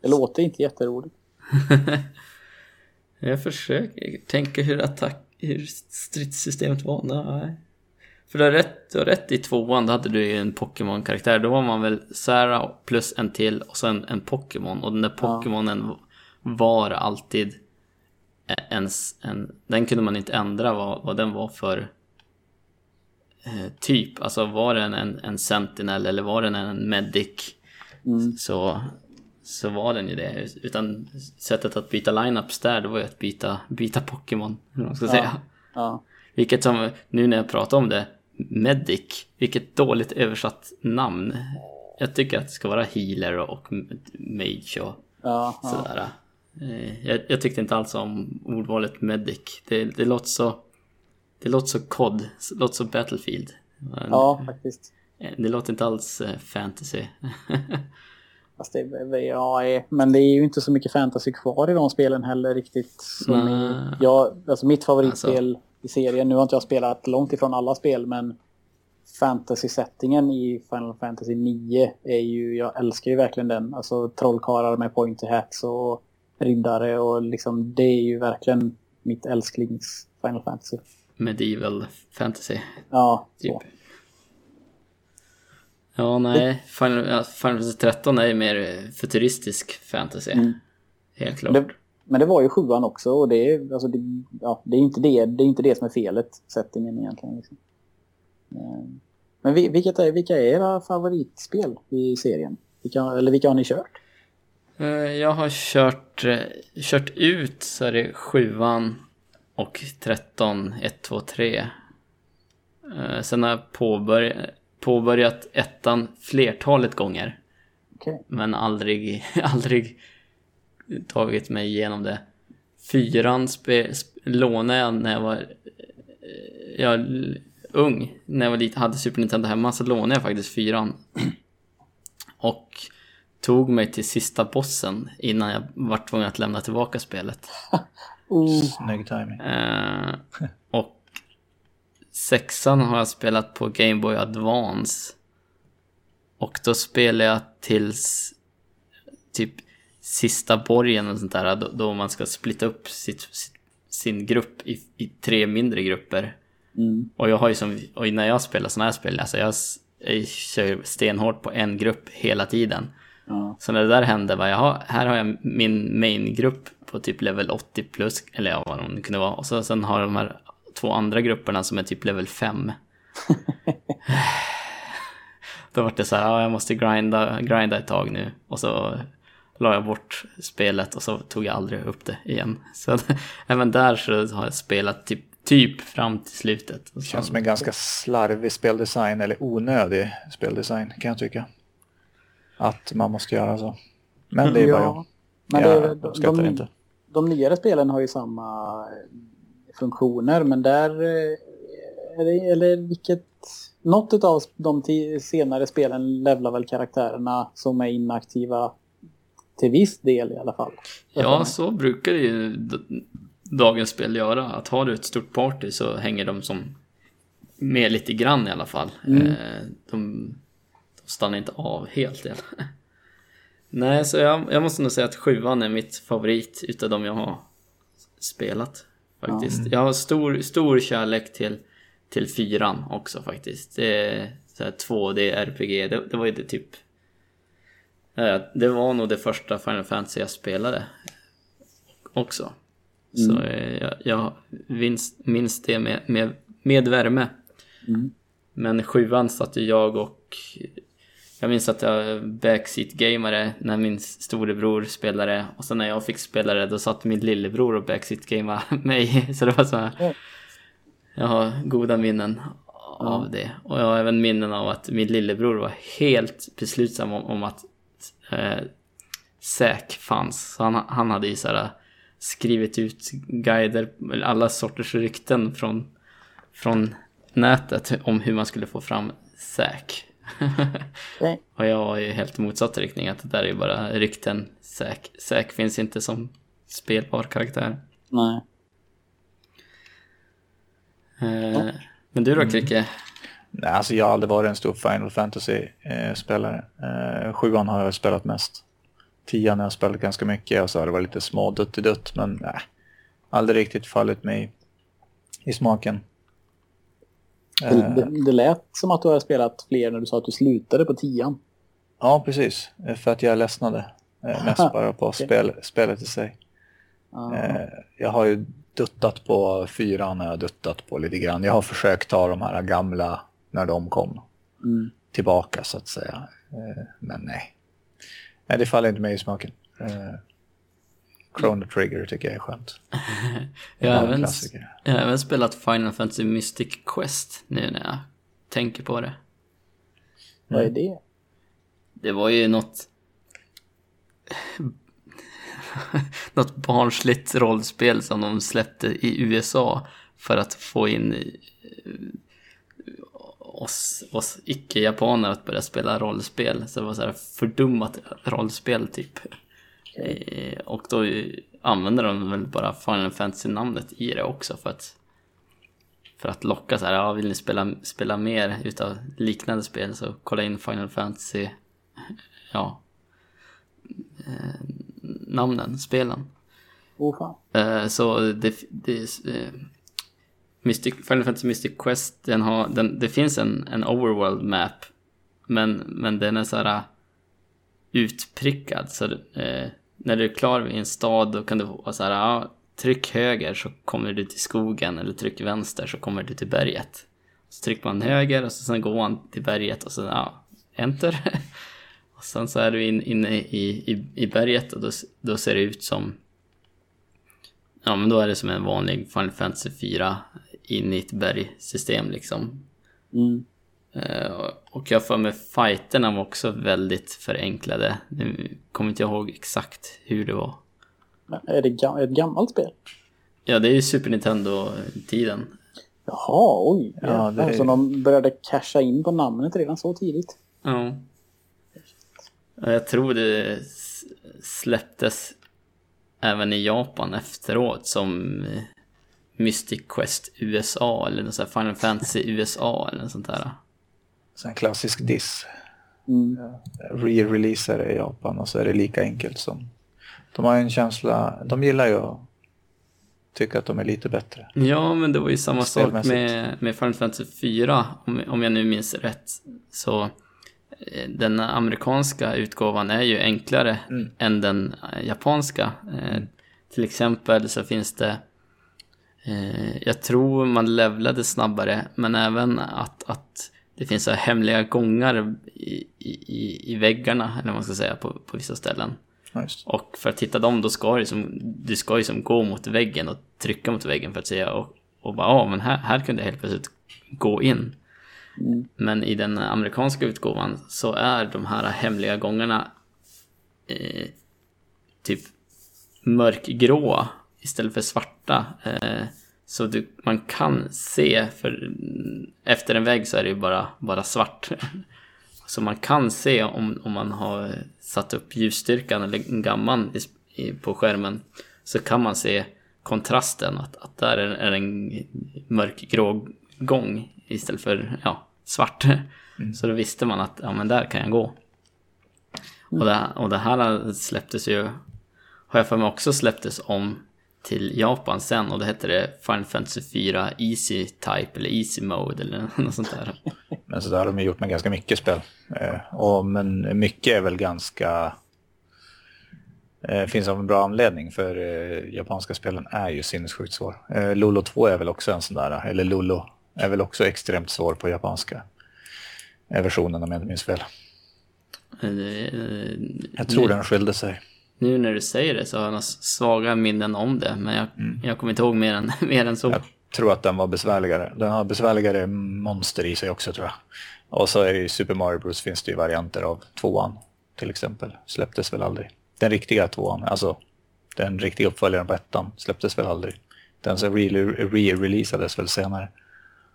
det låter inte jätteroligt. jag försöker tänka hur attack, hur stridssystemet var. Nej. För du har rätt, du har rätt i tvåan, då hade du ju en Pokémon-karaktär. Då var man väl Sarah plus en till och sen en Pokémon. Och den där Pokémonen ja. var alltid ens en, den kunde man inte ändra vad, vad den var för eh, typ. Alltså var den en, en Sentinel eller var den en Medic mm. så, så var den ju det. Utan sättet att byta lineups där, det var ju att byta, byta Pokémon, hur man ska ja. säga. Ja. Vilket som, nu när jag pratar om det, Medic, vilket dåligt översatt namn. Jag tycker att det ska vara healer och mage och ja, sådär. Eh, jag, jag, tyckte inte alls om ordvalet medic. Det, det låter så... Det låter så COD, det låter så Battlefield. Ja, faktiskt. Eh, det låter inte alls eh, fantasy. Fast det, ja, men det är ju inte så mycket fantasy kvar i de spelen heller riktigt. Som i, jag, alltså mitt favoritspel alltså. I serien, nu har inte jag spelat långt ifrån alla spel, men fantasy-settingen i Final Fantasy 9 är ju, jag älskar ju verkligen den. Alltså trollkarlar med pointy hats och riddare och liksom det är ju verkligen mitt älsklings Final Fantasy. Medieval fantasy. Ja, typ. så. Ja, nej. Final, Final Fantasy 13 är ju mer futuristisk fantasy. Mm. Helt klart. Det, men det var ju sjuan också och det är, alltså det, ja, det är inte det, det är inte det som är felet, settingen egentligen. Liksom. Eh, men vilket är, vilka är era favoritspel i serien? Vilka, eller vilka har ni kört? Eh, jag har kört, eh, kört ut så är det sjuan och 13, 1, 2, 3. Sen har jag påbörjat, påbörjat ettan flertalet gånger. Okay. Men aldrig, aldrig tagit mig igenom det. Fyran spe, sp, lånade jag när jag var eh, jag, ung. När jag var lite, hade Super Nintendo hemma så lånade jag faktiskt fyran. Och tog mig till sista bossen innan jag var tvungen att lämna tillbaka spelet. oh. Snygg timing. Eh, och sexan har jag spelat på Game Boy Advance. Och då spelade jag tills typ sista borgen och sånt där, då, då man ska splitta upp sitt, sin grupp i, i, tre mindre grupper. Mm. Och jag har ju som, och när jag spelar sådana här spel, alltså jag, jag kör stenhårt på en grupp hela tiden. Ja. Så när det där hände, var jag, här har jag min main-grupp på typ level 80 plus, eller ja, vad det kunde vara. Och så, sen har jag de här två andra grupperna som är typ level 5. Då var det så här, ja, jag måste grinda, grinda ett tag nu. Och så la jag bort spelet och så tog jag aldrig upp det igen. Så även där så har jag spelat typ, typ fram till slutet. Det känns som en ganska slarvig speldesign eller onödig speldesign kan jag tycka. Att man måste göra så. Men det är bara jag. Men jag det, uppskattar de, inte. De nyare spelen har ju samma eh, funktioner men där eh, eller vilket något av de senare spelen levlar väl karaktärerna som är inaktiva till viss del i alla fall. Ja, så brukar ju dagens spel göra. Att har du ett stort party så hänger de som med lite grann i alla fall. Mm. Eh, de, de stannar inte av helt. Nej, så jag, jag, måste nog säga att sjuan är mitt favorit utav de jag har spelat. Faktiskt. Mm. Jag har stor, stor kärlek till, till fyran också faktiskt. Det är så 2D RPG. Det, det var ju det typ det var nog det första Final Fantasy jag spelade också. Mm. Så jag, jag minns, minns det med, med, med värme. Mm. Men sjuan satt ju jag och jag minns att jag backseat-gamade när min storebror spelade och sen när jag fick spela det då satt min lillebror och backseat-gamade mig. Så det var så här, jag har goda minnen av det. Och jag har även minnen av att min lillebror var helt beslutsam om, om att eh, SÄK fanns. Så han, han hade ju såhär skrivit ut guider, alla sorters rykten från, från nätet om hur man skulle få fram SÄK. Och jag var ju helt motsatt riktning, att det där är ju bara rykten. SÄK, SÄK finns inte som spelbar karaktär. Nej. Eh, men du då, Kricke? Nej, alltså jag har aldrig varit en stor Final Fantasy-spelare. Eh, sjuan har jag spelat mest. Tian har jag spelat ganska mycket och så har det varit lite små dutt men nej. Aldrig riktigt fallit mig i smaken. Det, det, det lät som att du har spelat fler när du sa att du slutade på tian. Ja, precis. För att jag ledsnade. Eh, mest bara på okay. spel, spelet i sig. Eh, jag har ju duttat på fyran jag har duttat på lite grann. Jag har försökt ta de här gamla när de kom mm. tillbaka så att säga. Eh, men nej. Nej, det faller inte mig i smaken. Eh, Chrono Trigger tycker jag är skönt. jag, har även, jag har även spelat Final Fantasy Mystic Quest nu när jag tänker på det. Vad är det? Det var ju något... något barnsligt rollspel som de släppte i USA för att få in oss, oss icke-japaner att börja spela rollspel. Så det var så här fördummat rollspel typ. Okay. Och då använder de väl bara Final Fantasy-namnet i det också för att för att locka så här, ja vill ni spela, spela mer utav liknande spel så kolla in Final Fantasy, ja, eh, namnen, spelen. Oh, fan. Eh, så det, det eh, Mystic, Final Fantasy Mystic Quest, den har, den, det finns en, en overworld map, men, men den är så här äh, utprickad. Så eh, när du är klar i en stad då kan du vara så här, ja, tryck höger så kommer du till skogen eller tryck vänster så kommer du till berget. Så trycker man höger och så sen går man till berget och sen ja, enter. och sen så är du in, inne i, i, i berget och då, då ser det ut som Ja men då är det som en vanlig Final Fantasy 4 in i ett bergsystem liksom. Mm. Uh, och jag får med fighterna var också väldigt förenklade. Nu kommer inte jag ihåg exakt hur det var. Men är det ett gammalt spel? Ja, det är ju Super Nintendo-tiden. Jaha, oj. Ja, det alltså de började casha in på namnet redan så tidigt. Ja. Jag tror det släpptes även i Japan efteråt som Mystic Quest USA eller något sånt Final Fantasy USA eller något sånt där. Så en klassisk diss. Mm. Re-releaser i Japan och så är det lika enkelt som... De har en känsla, de gillar ju att tycka att de är lite bättre. Ja, men det var ju samma sak med, med Final Fantasy 4, om, om jag nu minns rätt. Så eh, den amerikanska utgåvan är ju enklare mm. än den japanska. Eh, till exempel så finns det jag tror man levlade snabbare, men även att, att det finns så hemliga gångar i, i, i väggarna, eller vad man ska säga, på, på vissa ställen. Nice. Och för att hitta dem, då ska du, som, du ska ju som gå mot väggen och trycka mot väggen för att säga och, och bara, ja, men här, här kunde jag helt plötsligt gå in. Mm. Men i den amerikanska utgåvan så är de här hemliga gångarna eh, typ mörkgråa istället för svarta. Eh, så du, man kan se, för efter en vägg så är det ju bara, bara svart. Så man kan se om, om man har satt upp ljusstyrkan eller gamman i, i, på skärmen så kan man se kontrasten, att, att där är, är en mörkgrå gång istället för ja, svart. Mm. Så då visste man att ja, men där kan jag gå. Och, det, och det här släpptes ju, har jag för mig också släpptes om till Japan sen och då hette det Final Fantasy 4 Easy Type eller Easy Mode eller något sånt där. Men så där har de gjort med ganska mycket spel. Eh, och, men mycket är väl ganska... Eh, finns av en bra anledning för eh, japanska spelen är ju sinnessjukt svår. Eh, Lolo 2 är väl också en sån där, eller Lolo är väl också extremt svår på japanska eh, versionen om jag inte minns fel. Eh, eh, jag tror den skilde sig. Nu när du säger det så har jag svaga minnen om det, men jag, mm. jag kommer inte ihåg mer än, mer än så. Jag tror att den var besvärligare. Den har besvärligare monster i sig också tror jag. Och så i Super Mario Bros finns det ju varianter av tvåan till exempel. Släpptes väl aldrig. Den riktiga tvåan, alltså den riktiga uppföljaren på ettan släpptes väl aldrig. Den som re-releasades väl senare.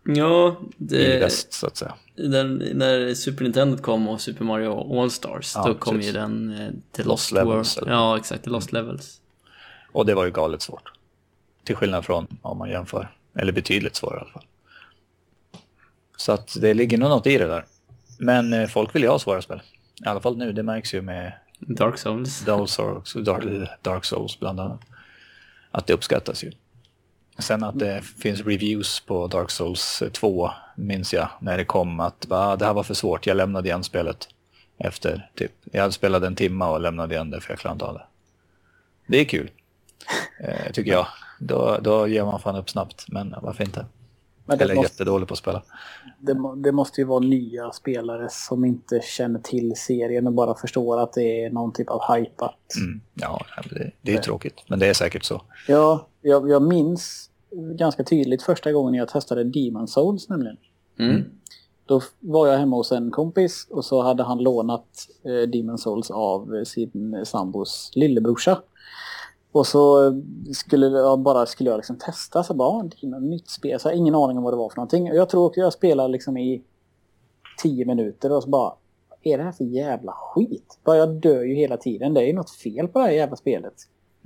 Ja, det... I väst så att säga. Den, när Super Nintendo kom och Super Mario All-Stars, ja, då kom precis. ju den eh, till Lost, Lost Levels. World. Ja, exakt, till Lost Levels. Och det var ju galet svårt. Till skillnad från om man jämför, eller betydligt svårare i alla fall. Så att det ligger nog något i det där. Men eh, folk vill ju ha svåra spel. I alla fall nu, det märks ju med Dark Souls. Dark Souls, Dark Souls bland annat. Att det uppskattas ju. Sen att det finns reviews på Dark Souls 2 minns jag när det kom att va, det här var för svårt, jag lämnade igen spelet. Efter typ, jag spelade en timme och lämnade igen det för jag klarade inte av det. Det är kul, eh, tycker jag. Då, då ger man fan upp snabbt, men varför inte? Men Eller måste, jättedålig på att spela. Det, det, måste ju vara nya spelare som inte känner till serien och bara förstår att det är någon typ av hypat. Mm, ja, det, det är ju tråkigt, men det är säkert så. Ja, jag, jag minns ganska tydligt första gången jag testade Demon Souls nämligen. Mm. Då var jag hemma hos en kompis och så hade han lånat eh, Demon Souls av sin sambos lillebrorsa. Och så skulle jag bara skulle jag liksom testa så bara, det är något nytt spel. Så jag har ingen aning om vad det var för någonting. Jag tror att jag spelade liksom i tio minuter och så bara, är det här för jävla skit? Bara jag dör ju hela tiden. Det är ju något fel på det här jävla spelet.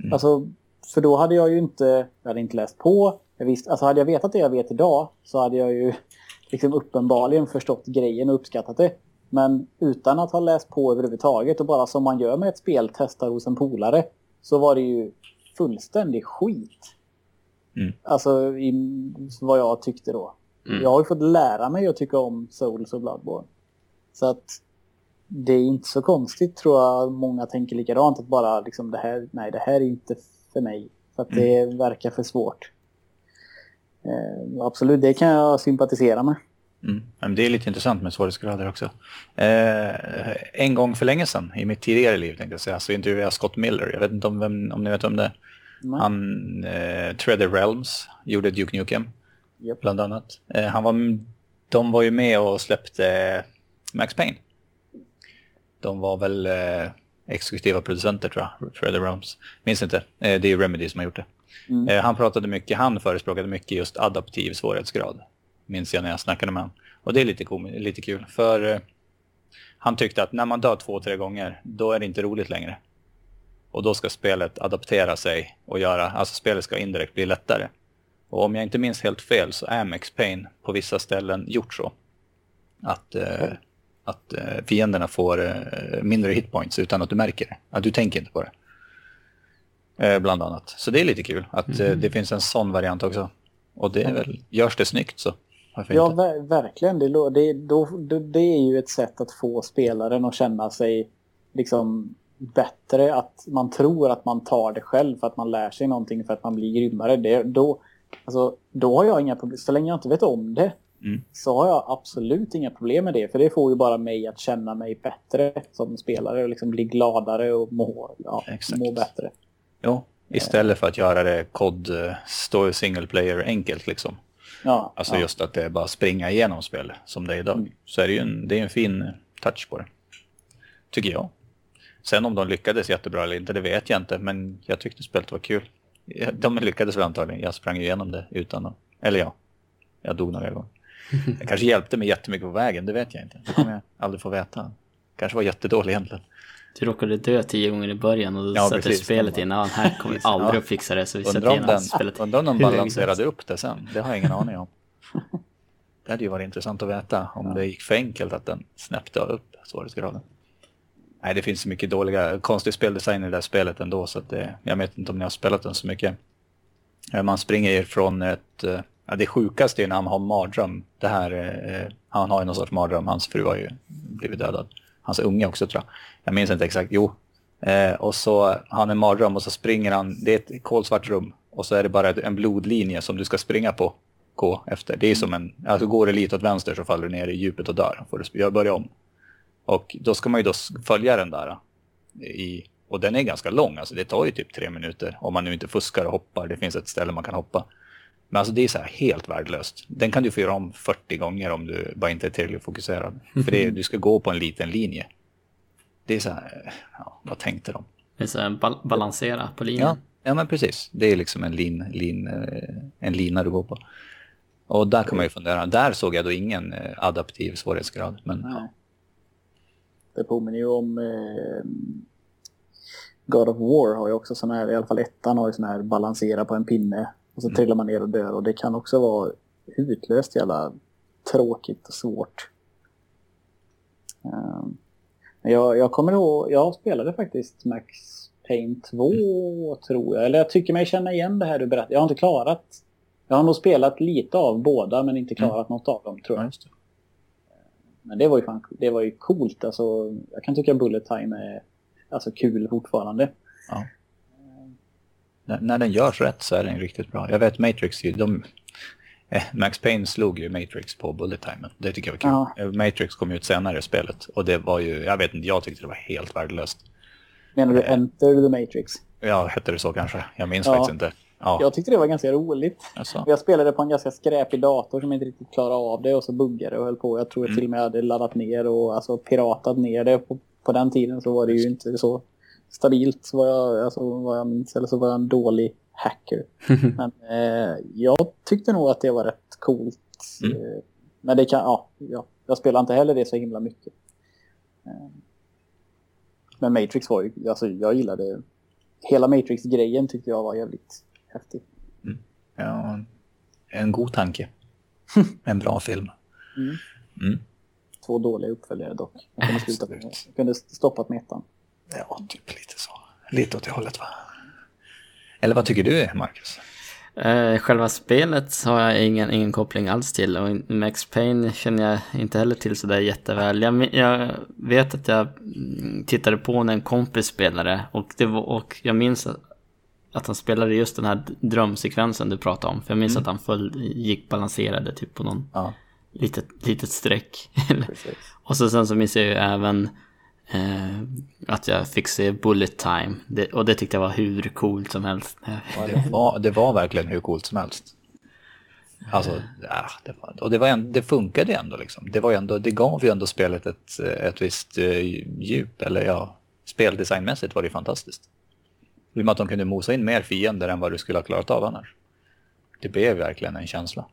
Mm. Alltså, för då hade jag ju inte, jag hade inte läst på. Jag visste, alltså hade jag vetat det jag vet idag så hade jag ju liksom uppenbarligen förstått grejen och uppskattat det. Men utan att ha läst på överhuvudtaget och bara som man gör med ett spel testar hos en polare så var det ju fullständig skit. Mm. Alltså i, vad jag tyckte då. Mm. Jag har ju fått lära mig att tycka om Souls och Bloodborne. Så att det är inte så konstigt tror jag många tänker likadant att bara liksom det här, nej det här är inte för mig. För att mm. det verkar för svårt. Eh, absolut, det kan jag sympatisera med. Mm. det är lite intressant med svårighetsgrader också. Eh, en gång för länge sedan, i mitt tidigare liv tänkte jag säga, så intervjuade jag Scott Miller. Jag vet inte om, vem, om ni vet om det Nej. Han, eh, Treader Realms, gjorde Duke Nukem, yep. bland annat. Eh, han var, de var ju med och släppte Max Payne. De var väl eh, exekutiva producenter tror jag, Treader Realms. Minns inte, eh, det är Remedy som har gjort det. Mm. Eh, han pratade mycket, han förespråkade mycket just adaptiv svårighetsgrad minns jag när jag snackade med honom. Och det är lite, lite kul, för eh, han tyckte att när man dör två, tre gånger, då är det inte roligt längre. Och då ska spelet adaptera sig och göra, alltså spelet ska indirekt bli lättare. Och om jag inte minns helt fel så är Max Payne på vissa ställen gjort så. Att, eh, att eh, fienderna får eh, mindre hitpoints utan att du märker det. Att du tänker inte på det. Eh, bland annat. Så det är lite kul att mm. det finns en sån variant också. Och det är väl, görs det snyggt så ja, ver verkligen. Det, det, då, det, är ju ett sätt att få spelaren att känna sig liksom bättre. Att man tror att man tar det själv för att man lär sig någonting för att man blir grymmare. Det, då, alltså, då har jag inga problem. Så länge jag inte vet om det mm. så har jag absolut inga problem med det. För det får ju bara mig att känna mig bättre som spelare och liksom bli gladare och må, ja, må bättre. Jo, istället för att göra det kod uh, single player enkelt liksom. Ja, alltså ja. just att det är bara springa igenom spel som det är idag. Mm. Så är det ju en, det är en fin touch på det. Tycker jag. Sen om de lyckades jättebra eller inte, det vet jag inte. Men jag tyckte spelet var kul. De lyckades väl antagligen. Jag sprang igenom det utan att... Eller ja, jag dog några gånger. Det kanske hjälpte mig jättemycket på vägen, det vet jag inte. Det kommer jag aldrig få veta. Kanske var jättedålig egentligen. Du råkade dö tio gånger i början och då ja, sätter precis. spelet in. Ja, här kommer vi aldrig ja. att fixa det så vi sätter in den, spelet. Undrar om de balanserade upp det sen. Det har jag ingen aning om. Det hade ju varit intressant att veta om ja. det gick för enkelt att den snäppte upp svårighetsgraden. Nej, det finns så mycket dåliga, konstig speldesign i det här spelet ändå så att det, jag vet inte om ni har spelat den så mycket. Man springer ifrån ett, eh, ja, det sjukaste är när han har mardröm. Det här, eh, han har ju någon sorts mardröm, hans fru har ju blivit dödad. Hans unge också tror jag. Jag minns inte exakt, jo. Eh, och så han en mardröm och så springer han, det är ett kolsvart rum. Och så är det bara en blodlinje som du ska springa på. K efter. Det är som en, alltså går det lite åt vänster så faller du ner i djupet och dör. Får du börja om. Och då ska man ju då följa den där. Eh, I, och den är ganska lång, alltså det tar ju typ tre minuter. Om man nu inte fuskar och hoppar, det finns ett ställe man kan hoppa. Men alltså det är så här helt värdelöst. Den kan du få göra om 40 gånger om du bara inte är tillräckligt fokuserad. För det är, du ska gå på en liten linje. Det är så här, ja, vad tänkte de? Det är så här, bal balansera på linjen. Ja, ja, men precis. Det är liksom en, lin, lin, eh, en lina du går på. Och där kan man ju fundera. Där såg jag då ingen eh, adaptiv svårighetsgrad. Men, ja. Det påminner ju om eh, God of War har ju också sån här, i alla fall ettan har ju sån här balansera på en pinne och så mm. trillar man ner och dör och det kan också vara hutlöst jävla tråkigt och svårt. Um, jag, jag kommer ihåg, jag spelade faktiskt Max Payne 2 mm. tror jag. Eller jag tycker mig känna igen det här du berättade. Jag har inte klarat jag har nog spelat lite av båda men inte klarat mm. något av dem tror jag. Men det var ju, fan, det var ju coolt. Alltså, jag kan tycka Bullet Time är alltså, kul fortfarande. Ja. När, när den görs rätt så är den riktigt bra. Jag vet Matrix, de, eh, Max Payne slog ju Matrix på Bullet Time. Det tycker jag var kul. Ja. Eh, Matrix kom ut senare i spelet och det var ju, jag vet inte, jag tyckte det var helt värdelöst. Menar du eh, Enter the Matrix? Ja, hette det så kanske. Jag minns ja. faktiskt inte. Ja. Jag tyckte det var ganska roligt. Alltså. Jag spelade på en ganska skräpig dator som inte riktigt klarade av det och så buggade och höll på. Jag tror jag mm. till och med hade laddat ner och alltså piratat ner det. På, på den tiden så var det ju inte så stabilt vad jag, alltså, vad jag minns. Eller så var jag en dålig hacker. Men eh, jag tyckte nog att det var rätt coolt. Mm. Eh, men det kan, ja, ja, jag spelar inte heller det så himla mycket. Eh, men Matrix var ju, alltså jag gillade, hela Matrix-grejen tyckte jag var jävligt häftig. Mm. Ja, en god tanke. en bra film. Mm. Mm. Två dåliga uppföljare dock. Jag kunde, sluta, jag kunde stoppat med ettan. Ja, typ lite så. Lite åt det hållet va? Eller vad tycker du, Marcus? Uh, själva spelet har jag ingen, ingen koppling alls till och Max Payne känner jag inte heller till sådär jätteväl. Jag, jag vet att jag mm, tittade på när en kompis spelade och, det var, och jag minns att han spelade just den här drömsekvensen du pratade om. För jag minns mm. att han föll, gick balanserade typ på någon ja. litet, litet streck. och så sen så minns jag ju även Eh, att jag fick se Bullet Time. Det, och det tyckte jag var hur coolt som helst. Ja, det, var, det var verkligen hur coolt som helst. Alltså, ja, det, var, och det, var en, det funkade ändå liksom. Det, var ändå, det gav ju ändå spelet ett, ett visst uh, djup. Eller ja, speldesignmässigt var det fantastiskt. I och med att de kunde mosa in mer fiender än vad du skulle ha klarat av annars. Det blev verkligen en känsla.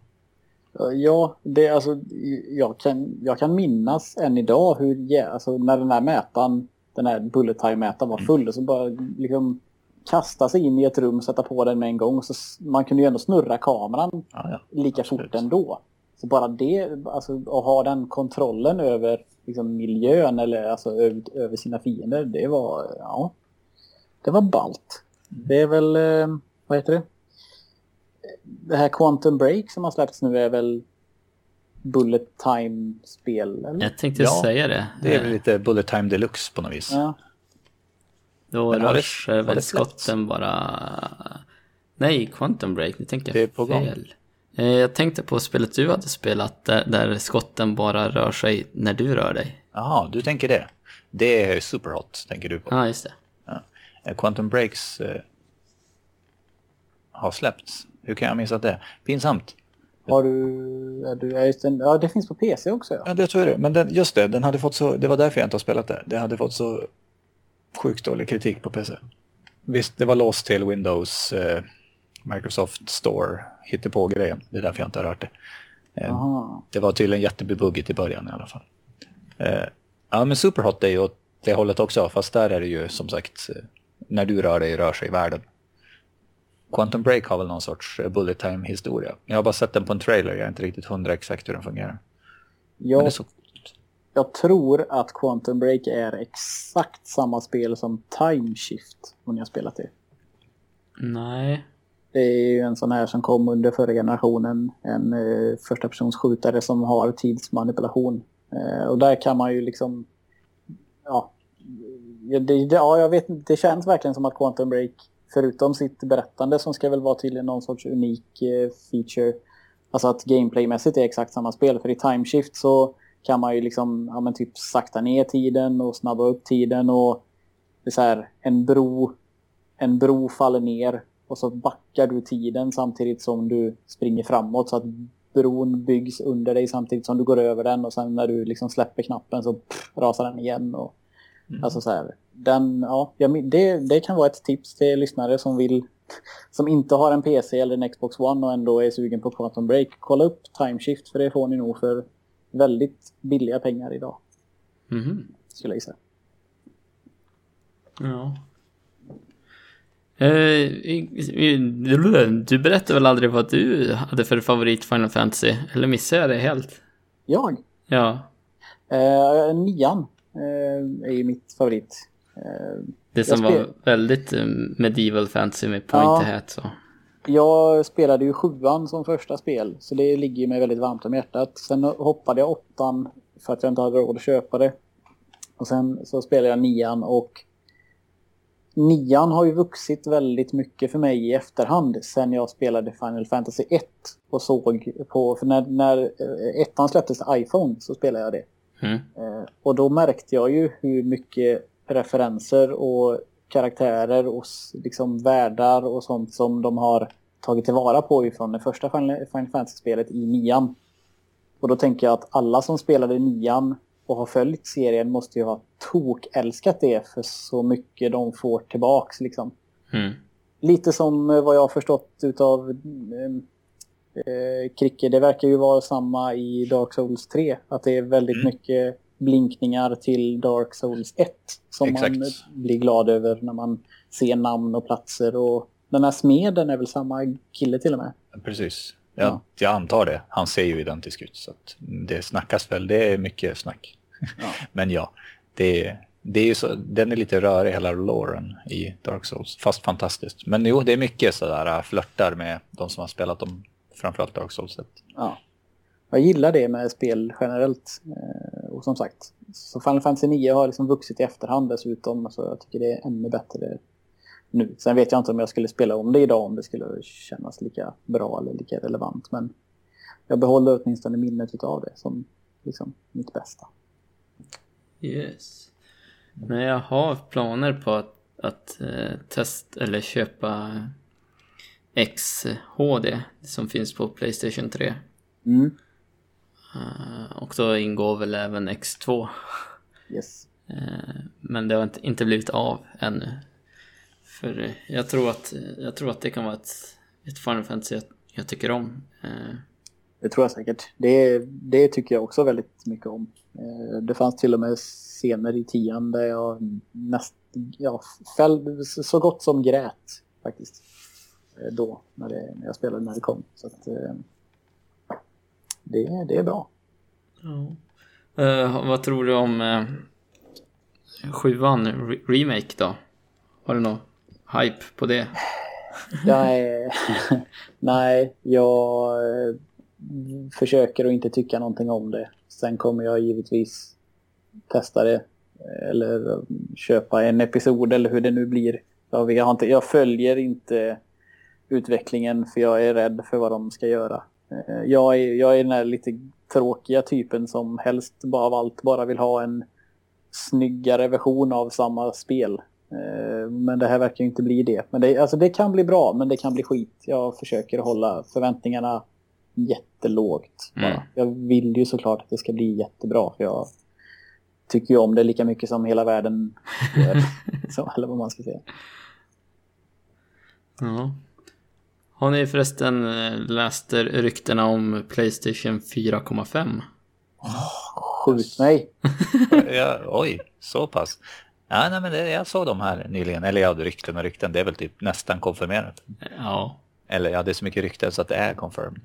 Ja, det, alltså, jag, kan, jag kan minnas än idag hur, alltså, när den här mätaren, den här bullet time-mätaren var full, så bara liksom kasta sig in i ett rum, sätta på den med en gång. Så man kunde ju ändå snurra kameran ja, ja. lika Absolut. fort ändå. Så bara det, alltså att ha den kontrollen över liksom, miljön eller alltså över, över, sina fiender, det var, ja, det var balt. Mm. Det är väl, eh, vad heter det? Det här Quantum Break som har släppts nu är väl Bullet Time-spel? Eller? Jag tänkte ja, säga det. Det är väl lite Bullet Time Deluxe på något vis. Ja. Då rörs väl skotten bara... Nej, Quantum Break, nu tänkte jag det är på fel. Gång. Eh, jag tänkte på spelet du hade spelat där, där skotten bara rör sig när du rör dig. Jaha, du tänker det. Det är Superhot, tänker du på. Ja, just det. Ja. Eh, Quantum Breaks eh, har släppts. Hur kan jag missa det? Pinsamt. Har du... Är du är en, ja, det finns på PC också. Ja, ja det tror jag det. Men den, just det, den hade fått så, det var därför jag inte har spelat det. Det hade fått så sjukt dålig kritik på PC. Visst, det var låst till Windows, eh, Microsoft Store, på grejen Det är därför jag inte har rört det. Eh, det var tydligen jättebebuggigt i början i alla fall. Eh, ja, men Superhot är ju åt det hållet också, fast där är det ju som sagt eh, när du rör dig rör sig världen. Quantum Break har väl någon sorts eh, bullet time historia. Jag har bara sett den på en trailer, jag är inte riktigt hundra exakt hur den fungerar. Jag, Men så... jag tror att Quantum Break är exakt samma spel som Time Shift, om ni har spelat det. Nej. Det är ju en sån här som kom under förra generationen. En eh, första persons skjutare som har tidsmanipulation. Eh, och där kan man ju liksom... Ja, det, ja, jag vet Det känns verkligen som att Quantum Break förutom sitt berättande som ska väl vara tydligen någon sorts unik eh, feature. Alltså att gameplaymässigt är exakt samma spel. För i timeshift så kan man ju liksom ja, men typ sakta ner tiden och snabba upp tiden. och det är så här, en bro, en bro faller ner och så backar du tiden samtidigt som du springer framåt så att bron byggs under dig samtidigt som du går över den och sen när du liksom släpper knappen så pff, rasar den igen. Och, mm. Alltså så här, den, ja, det, det kan vara ett tips till lyssnare som vill som inte har en PC eller en Xbox One och ändå är sugen på Quantum Break. Kolla upp Timeshift för det får ni nog för väldigt billiga pengar idag. Mm. Skulle jag gissa. Ja. Eh, du berättade väl aldrig vad du hade för favorit Final Fantasy? Eller missade jag det helt? Jag? Ja. Eh, nian är ju mitt favorit. Eh, det som var väldigt eh, medieval fantasy med point ja, hat så. Jag spelade ju sjuan som första spel så det ligger mig väldigt varmt om hjärtat. Sen hoppade jag åttan för att jag inte hade råd att köpa det. Och sen så spelade jag nian och nian har ju vuxit väldigt mycket för mig i efterhand sen jag spelade Final Fantasy 1 och såg på, för när, när eh, ettan släpptes till iPhone så spelade jag det. Mm. Eh, och då märkte jag ju hur mycket referenser och karaktärer och liksom världar och sånt som de har tagit tillvara på ifrån det första Final Fantasy-spelet i nian. Och då tänker jag att alla som spelade nian och har följt serien måste ju ha tok-älskat det för så mycket de får tillbaks liksom. Mm. Lite som eh, vad jag har förstått utav eh, eh, Kricke, det verkar ju vara samma i Dark Souls 3. Att det är väldigt mm. mycket blinkningar till Dark Souls 1 som Exakt. man blir glad över när man ser namn och platser. Och den här smeden är väl samma kille till och med? Precis. Jag, ja. jag antar det. Han ser ju identisk ut. Så det snackas väl. Det är mycket snack. Ja. Men ja, det, det är så, den är lite rörig hela loren i Dark Souls. Fast fantastiskt. Men jo, det är mycket sådär äh, flörtar med de som har spelat dem. Framförallt Dark Souls 1. Ja. Jag gillar det med spel generellt. Eh, och som sagt, så Final Fantasy 9 har liksom vuxit i efterhand dessutom. Så jag tycker det är ännu bättre nu. Sen vet jag inte om jag skulle spela om det idag om det skulle kännas lika bra eller lika relevant. Men jag behåller åtminstone minnet av det som liksom mitt bästa. Yes. Men jag har planer på att, att eh, testa eller köpa XHD som finns på Playstation 3. Mm. Uh, och då ingår väl även X2. Yes. Uh, men det har inte, inte blivit av ännu. För jag tror att, jag tror att det kan vara ett, ett Final Fantasy jag, jag tycker om. Uh, det tror jag säkert. Det, det tycker jag också väldigt mycket om. Det fanns till och med scener i tian där jag näst, ja, fäll, så gott som grät faktiskt. Då, när, det, när jag spelade när det kom. Så att, det, det är bra. Ja. Uh, vad tror du om uh, sjuan re remake då? Har du någon hype på det? nej, nej, jag försöker att inte tycka någonting om det. Sen kommer jag givetvis testa det eller köpa en episod eller hur det nu blir. Jag, jag, inte, jag följer inte utvecklingen för jag är rädd för vad de ska göra. Eh, jag är, jag är den här lite tråkiga typen som helst bara av allt bara vill ha en snyggare version av samma spel. Eh, men det här verkar inte bli det. Men det, alltså det kan bli bra, men det kan bli skit. Jag försöker hålla förväntningarna jättelågt. Mm. Jag vill ju såklart att det ska bli jättebra, för jag tycker ju om det lika mycket som hela världen gör. Så, eller vad man ska säga. Ja, har ni förresten eh, läst ryktena om Playstation 4,5? Oh, skjut mig! ja, oj, så pass. Ja, nej, men det, jag såg de här nyligen. Eller ja, rykten och rykten. Det är väl typ nästan konfirmerat. Ja. Eller ja, det är så mycket rykten så att det är confirmed.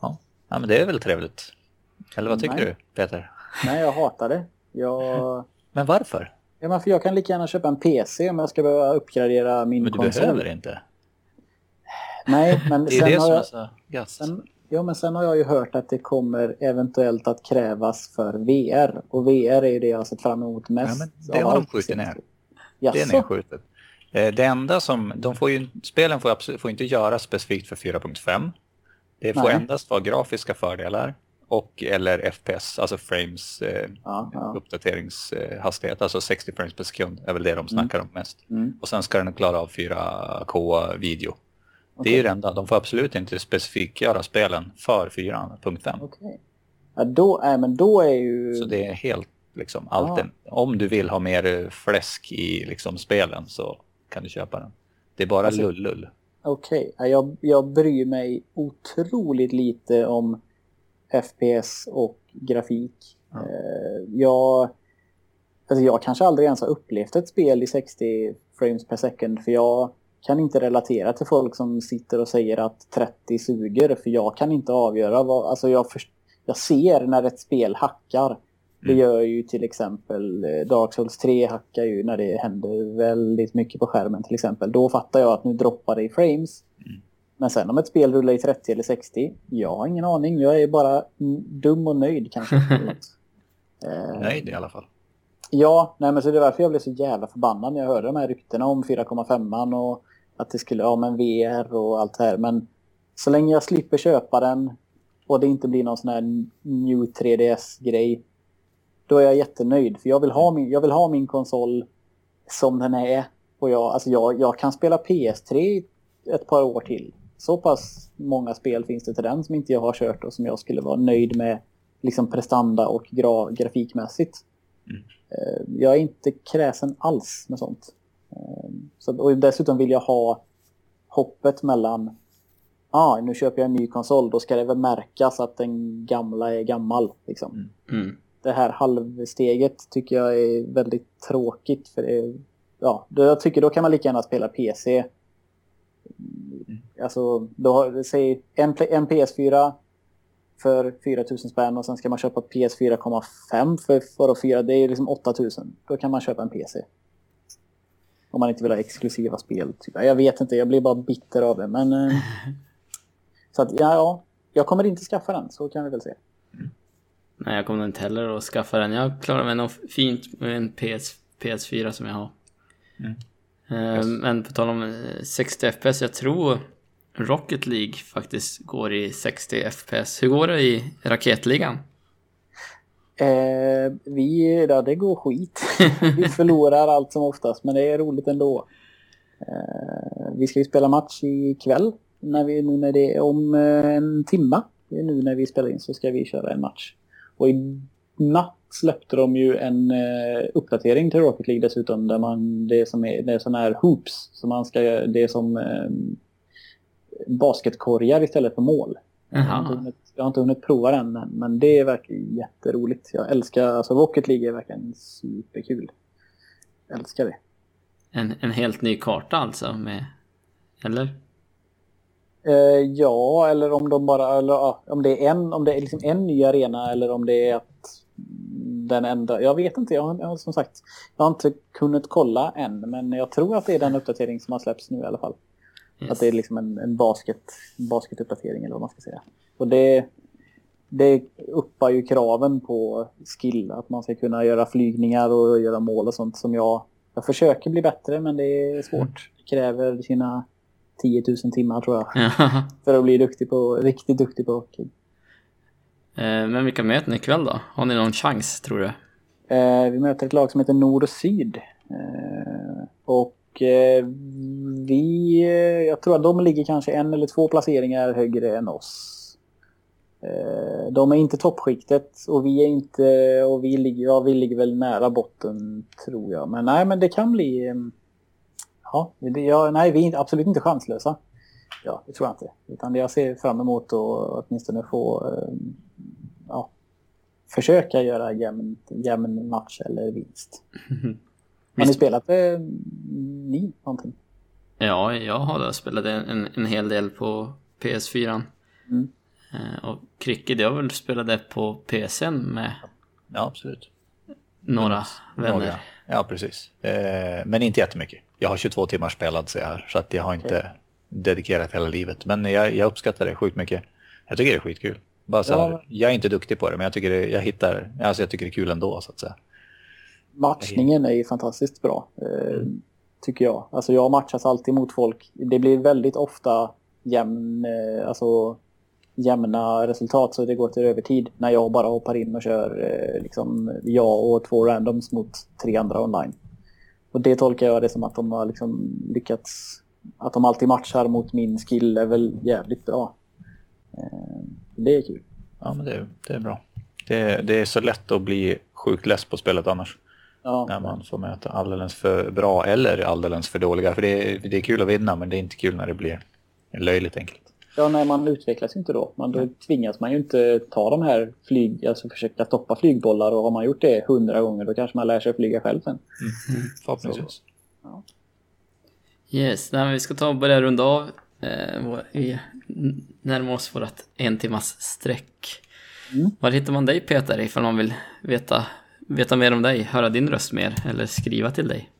Ja, ja men det är väl trevligt. Eller vad tycker nej. du, Peter? Nej, jag hatar det. Jag... Men varför? Ja, men för jag kan lika gärna köpa en PC om jag ska behöva uppgradera min konsol. Men du konsol. behöver inte. Nej, men det är sen det som jag, är så gött. sen, Ja, men sen har jag ju hört att det kommer eventuellt att krävas för VR. Och VR är ju det jag har sett fram emot mest. Ja, men det har de skjutit ner. Jaså? Det är nedskjutet. Eh, det enda som, de får ju, spelen får, absolut, får inte göra specifikt för 4.5. Det får Nej. endast vara grafiska fördelar och eller FPS, alltså frames eh, ja, ja. uppdateringshastighet, alltså 60 frames per sekund är väl det de snackar mm. om mest. Mm. Och sen ska den klara av 4K-video. Okay. Det är det enda. De får absolut inte specifikgöra spelen för 4.5. Okay. Ja, då, äh, men då är ju... Så det är helt liksom allt. En, om du vill ha mer fläsk i liksom spelen så kan du köpa den. Det är bara alltså, lullull. Okej, okay. jag, jag bryr mig otroligt lite om FPS och grafik. Ja. Eh, jag, alltså jag kanske aldrig ens har upplevt ett spel i 60 frames per second för jag kan inte relatera till folk som sitter och säger att 30 suger för jag kan inte avgöra vad, alltså jag, för, jag ser när ett spel hackar. Det mm. gör ju till exempel eh, Dark Souls 3 hackar ju när det händer väldigt mycket på skärmen till exempel. Då fattar jag att nu droppar det i frames. Mm. Men sen om ett spel rullar i 30 eller 60, jag har ingen aning. Jag är bara dum och nöjd kanske. eh, nöjd i alla fall. Ja, nej men så det är därför jag blev så jävla förbannad när jag hörde de här ryktena om 4,5 och att det skulle, ja men VR och allt det här. Men så länge jag slipper köpa den och det inte blir någon sån här new 3DS-grej. Då är jag jättenöjd. För jag vill ha min, jag vill ha min konsol som den är. Och jag, alltså jag, jag kan spela PS3 ett par år till. Så pass många spel finns det till den som inte jag har kört och som jag skulle vara nöjd med liksom prestanda och gra grafikmässigt. Mm. Jag är inte kräsen alls med sånt. Eh, så, och dessutom vill jag ha hoppet mellan ah, nu köper jag en ny konsol, då ska det väl märkas att den gamla är gammal. Liksom. Mm. mm. Det här halvsteget tycker jag är väldigt tråkigt. För det, ja, jag tycker då kan man lika gärna spela PC. Mm. Alltså, då har, säg en, en PS4 för 4000 spänn och sen ska man köpa PS 4,5 för, för 4, det är liksom 8000. Då kan man köpa en PC. Om man inte vill ha exklusiva spel. Typ. Jag vet inte, jag blir bara bitter av det. Men eh, Så att, ja, ja, jag kommer inte skaffa den, så kan vi väl se. Mm. Nej, jag kommer inte heller att skaffa den. Jag klarar mig nog fint med en PS, PS4 som jag har. Mm. yes. Men på tal om 60 eh, FPS, jag tror Rocket League faktiskt går i 60 FPS. Hur går det i raketligan? Eh, vi, ja, det går skit. vi förlorar allt som oftast, men det är roligt ändå. Eh, vi ska ju spela match ikväll när vi, nu när det är om eh, en timma, nu när vi spelar in så ska vi köra en match. Och i natt släppte de ju en uh, uppdatering till Rocket League dessutom där man, det som är, det är sån här hoops, så man ska, det är som um, basketkorgar istället för mål. Jag har, hunnit, jag har, inte hunnit, prova den men, men det är verkligen jätteroligt. Jag älskar, alltså Rocket League är verkligen superkul. Jag älskar det. En, en helt ny karta alltså med, eller? Eh, ja, eller om de bara, eller ja, om det är en, om det är liksom en ny arena eller om det är att den enda, jag vet inte, jag har som sagt, jag har inte kunnat kolla än, men jag tror att det är den uppdatering som har släppts nu i alla fall. Yes. Att det är liksom en, en basket, basketuppdatering eller vad man ska säga. Och det, det uppar ju kraven på skill, att man ska kunna göra flygningar och göra mål och sånt som jag, jag försöker bli bättre men det är svårt. Mm. Det kräver sina 10 000 timmar tror jag. för att bli duktig på, riktigt duktig på hockey. Eh, men vilka möter ni ikväll då? Har ni någon chans tror du? Eh, vi möter ett lag som heter Nord och Syd. Eh, och Eh, vi, eh, jag tror att de ligger kanske en eller två placeringar högre än oss. Eh, de är inte toppskiktet och vi är inte, och vi ligger, ja, vi ligger väl nära botten tror jag. Men nej, men det kan bli, Ja, det, ja nej, vi är absolut inte chanslösa. Ja, det tror jag inte. Utan jag ser fram emot att åtminstone få ja, försöka göra jämn, jämn match eller vinst. Har ni spelat eh, ni någonting? Ja, jag har spelat en, en hel del på PS4. Mm. Eh, och Cricket, jag väl spelade på PSN med ja, absolut. några vänner. Några. Ja, precis. Eh, men inte jättemycket jag har 22 timmar spelad så, här, så att jag har inte okay. dedikerat hela livet. Men jag, jag uppskattar det sjukt mycket. Jag tycker det är skitkul. Bara så här, ja. Jag är inte duktig på det, men jag tycker det, jag hittar, alltså jag tycker det är kul ändå så att säga. Matchningen är ju fantastiskt bra, eh, mm. tycker jag. Alltså jag matchas alltid mot folk. Det blir väldigt ofta jämn, eh, alltså jämna resultat så det går till övertid när jag bara hoppar in och kör eh, liksom jag och två randoms mot tre andra online. Och det tolkar jag det som att de har liksom lyckats, att de alltid matchar mot min skill är väl jävligt bra. Det är kul. Ja, men det, det är bra. Det, det är så lätt att bli sjukt less på spelet annars. Ja. När man får möta alldeles för bra eller alldeles för dåliga. För det är, det är kul att vinna men det är inte kul när det blir löjligt enkelt. Ja, nej, man utvecklas inte då. Man, då tvingas man ju inte ta de här flyg, alltså försöka stoppa flygbollar och har man gjort det hundra gånger då kanske man lär sig att flyga själv sen. Mm. Förhoppningsvis. Ja. Yes, nej, vi ska ta och börja runda av. Eh, vi närmar oss vårt en timmas streck. Mm. Var hittar man dig Peter ifall man vill veta, veta mer om dig, höra din röst mer eller skriva till dig?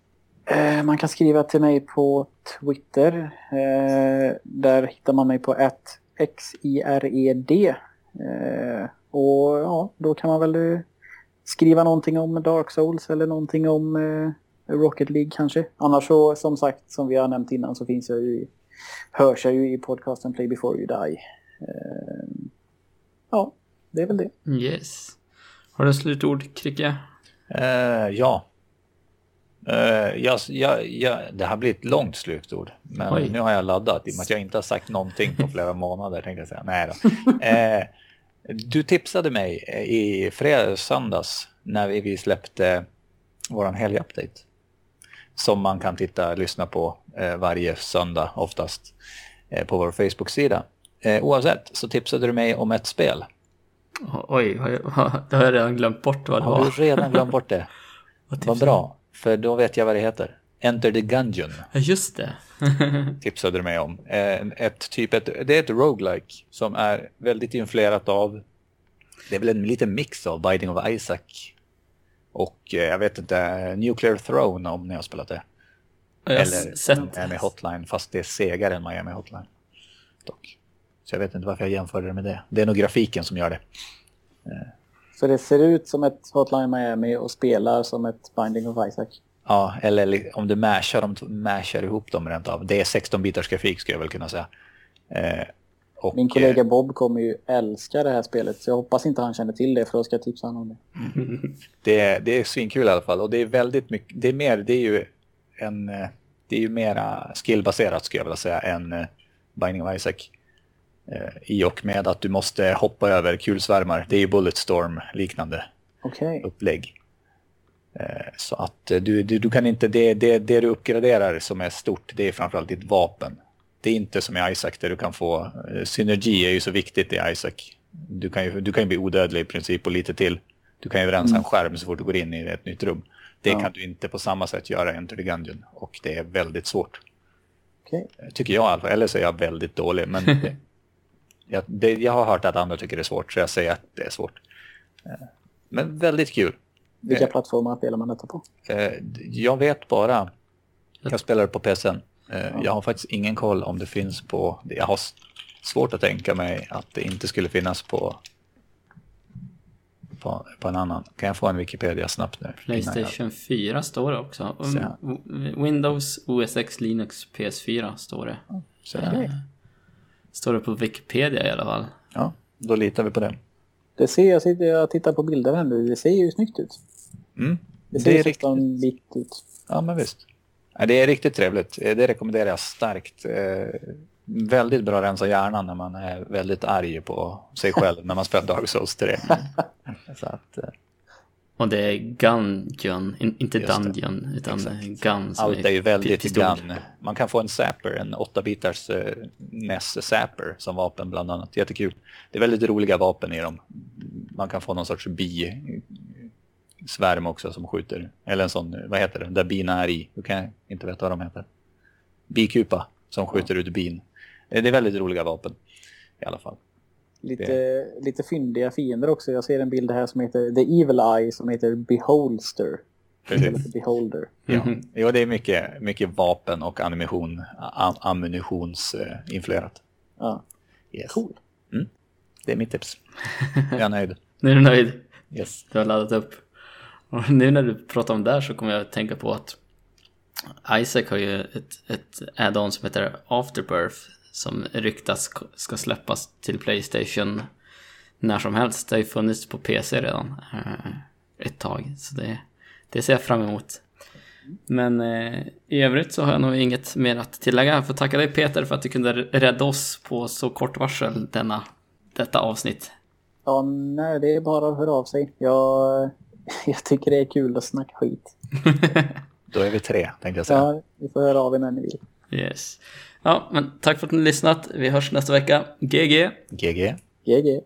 Eh, man kan skriva till mig på Twitter. Eh, där hittar man mig på xired. Eh, och ja, då kan man väl skriva någonting om Dark Souls eller någonting om Rocket League kanske. Annars så, som sagt, som vi har nämnt innan så finns jag ju, hörs jag ju i podcasten Play Before You Die. Ja, det är väl det. Yes. Har du slutord, Kricke? Uh, ja. Uh, jag, jag, jag, det här blir ett långt slutord. Men Oj. nu har jag laddat i och med att jag inte har sagt någonting på flera månader. Tänkte jag säga. Nej då. Uh, du tipsade mig i fredags, söndags när vi släppte våran helgupdate. Som man kan titta och lyssna på varje söndag oftast på vår Facebook-sida. Oavsett så tipsade du mig om ett spel Oj, det har jag redan glömt bort vad det har var. Har du redan glömt bort det? vad bra, för då vet jag vad det heter. Enter the Gungeon. Just det. tipsade du mig om. Eh, ett, typ ett, det är ett roguelike som är väldigt influerat av, det är väl en liten mix av Binding of Isaac och eh, jag vet inte, Nuclear Throne om ni har spelat det. Eller sett. Miami Hotline, fast det är segare än Miami Hotline. Dock. Så jag vet inte varför jag jämförde det med det. Det är nog grafiken som gör det. Så det ser ut som ett Hotline Miami och spelar som ett Binding of Isaac? Ja, eller om du mashar, dem, mashar ihop dem rent av. Det är 16-bitars grafik skulle jag väl kunna säga. Eh, och, Min kollega Bob kommer ju älska det här spelet så jag hoppas inte han känner till det för då ska jag tipsa honom om det. det, är, det är svinkul i alla fall och det är väldigt mycket, det är mer, det är ju en, det är ju mera skillbaserat skulle jag vilja säga än Binding of Isaac. Eh, I och med att du måste hoppa över kulsvärmar. Det är ju Bulletstorm liknande okay. upplägg. Eh, så att eh, du, du, du, kan inte, det, det, det du uppgraderar som är stort, det är framförallt ditt vapen. Det är inte som i Isaac där du kan få, synergi är ju så viktigt i Isaac. Du kan ju, du kan ju bli odödlig i princip och lite till. Du kan ju rensa mm. en skärm så fort du går in i ett nytt rum. Det ja. kan du inte på samma sätt göra i Enter the Gungeon och det är väldigt svårt. Okay. Tycker jag i alla fall, eller så är jag väldigt dålig. Men Jag, det, jag har hört att andra tycker det är svårt, så jag säger att det är svårt. Eh, men väldigt kul. Vilka eh, plattformar spelar man detta på? Eh, jag vet bara, jag spelar på PSN. Jag har faktiskt ingen koll om det finns på, jag har svårt att tänka mig att det inte skulle finnas på på, på, en annan. Kan jag få en Wikipedia snabbt nu? Playstation jag... 4 står det också. Windows, OS X, Linux, PS4 står det. Så det. Står det på Wikipedia i alla fall. Ja, då litar vi på det. Det ser jag, sitter, jag tittar på bilder här nu. Det ser ju snyggt ut. Mm. Det ser det är riktigt... ut. Ja, men visst. Det är riktigt trevligt. Det rekommenderar jag starkt. Eh, väldigt bra att rensa hjärnan när man är väldigt arg på sig själv när man spelar Dark Souls 3. Så att, eh, och det är Gungeon, inte Dungeon, utan Exakt. Gun. Allt är ju väldigt Gun. Man kan få en Zapper, en 8-bitars uh, eh, NES Zapper som vapen bland annat. Jättekul. Det är väldigt roliga vapen i dem. Man kan få någon sorts bi svärm också som skjuter. Eller en sån, vad heter det, där bina är i. Du kan inte veta vad de heter. Bikupa som skjuter ut bin. Det är väldigt roliga vapen i alla fall. Lite, lite fyndiga fiender också. Jag ser en bild här som heter The Evil Eye som heter Beholster. Beholder. Ja. Mm -hmm. Jo, det är mycket, mycket vapen och ammunition, am ammunitionsinfluerat. Ja. Yes. Cool. Mm. Det är mitt tips. Jag är nöjd. nu är du nöjd? Yes. Du har laddat upp. Och nu när du pratar om det här så kommer jag att tänka på att Isaac har ju ett, ett add-on som heter Afterbirth som ryktas ska släppas till Playstation när som helst. Det har ju funnits på PC redan eh, ett tag, så det, det ser jag fram emot. Men eh, i övrigt så har jag nog inget mer att tillägga. Jag får tacka dig Peter för att du kunde rädda oss på så kort varsel denna, detta avsnitt. Ja, nej, det är bara att höra av sig. Jag, jag tycker det är kul att snacka skit. Då är vi tre, tänkte jag säga. Ja, vi får höra av er när ni vill. Yes. Ja, men tack för att ni har lyssnat. Vi hörs nästa vecka. GG! GG! GG!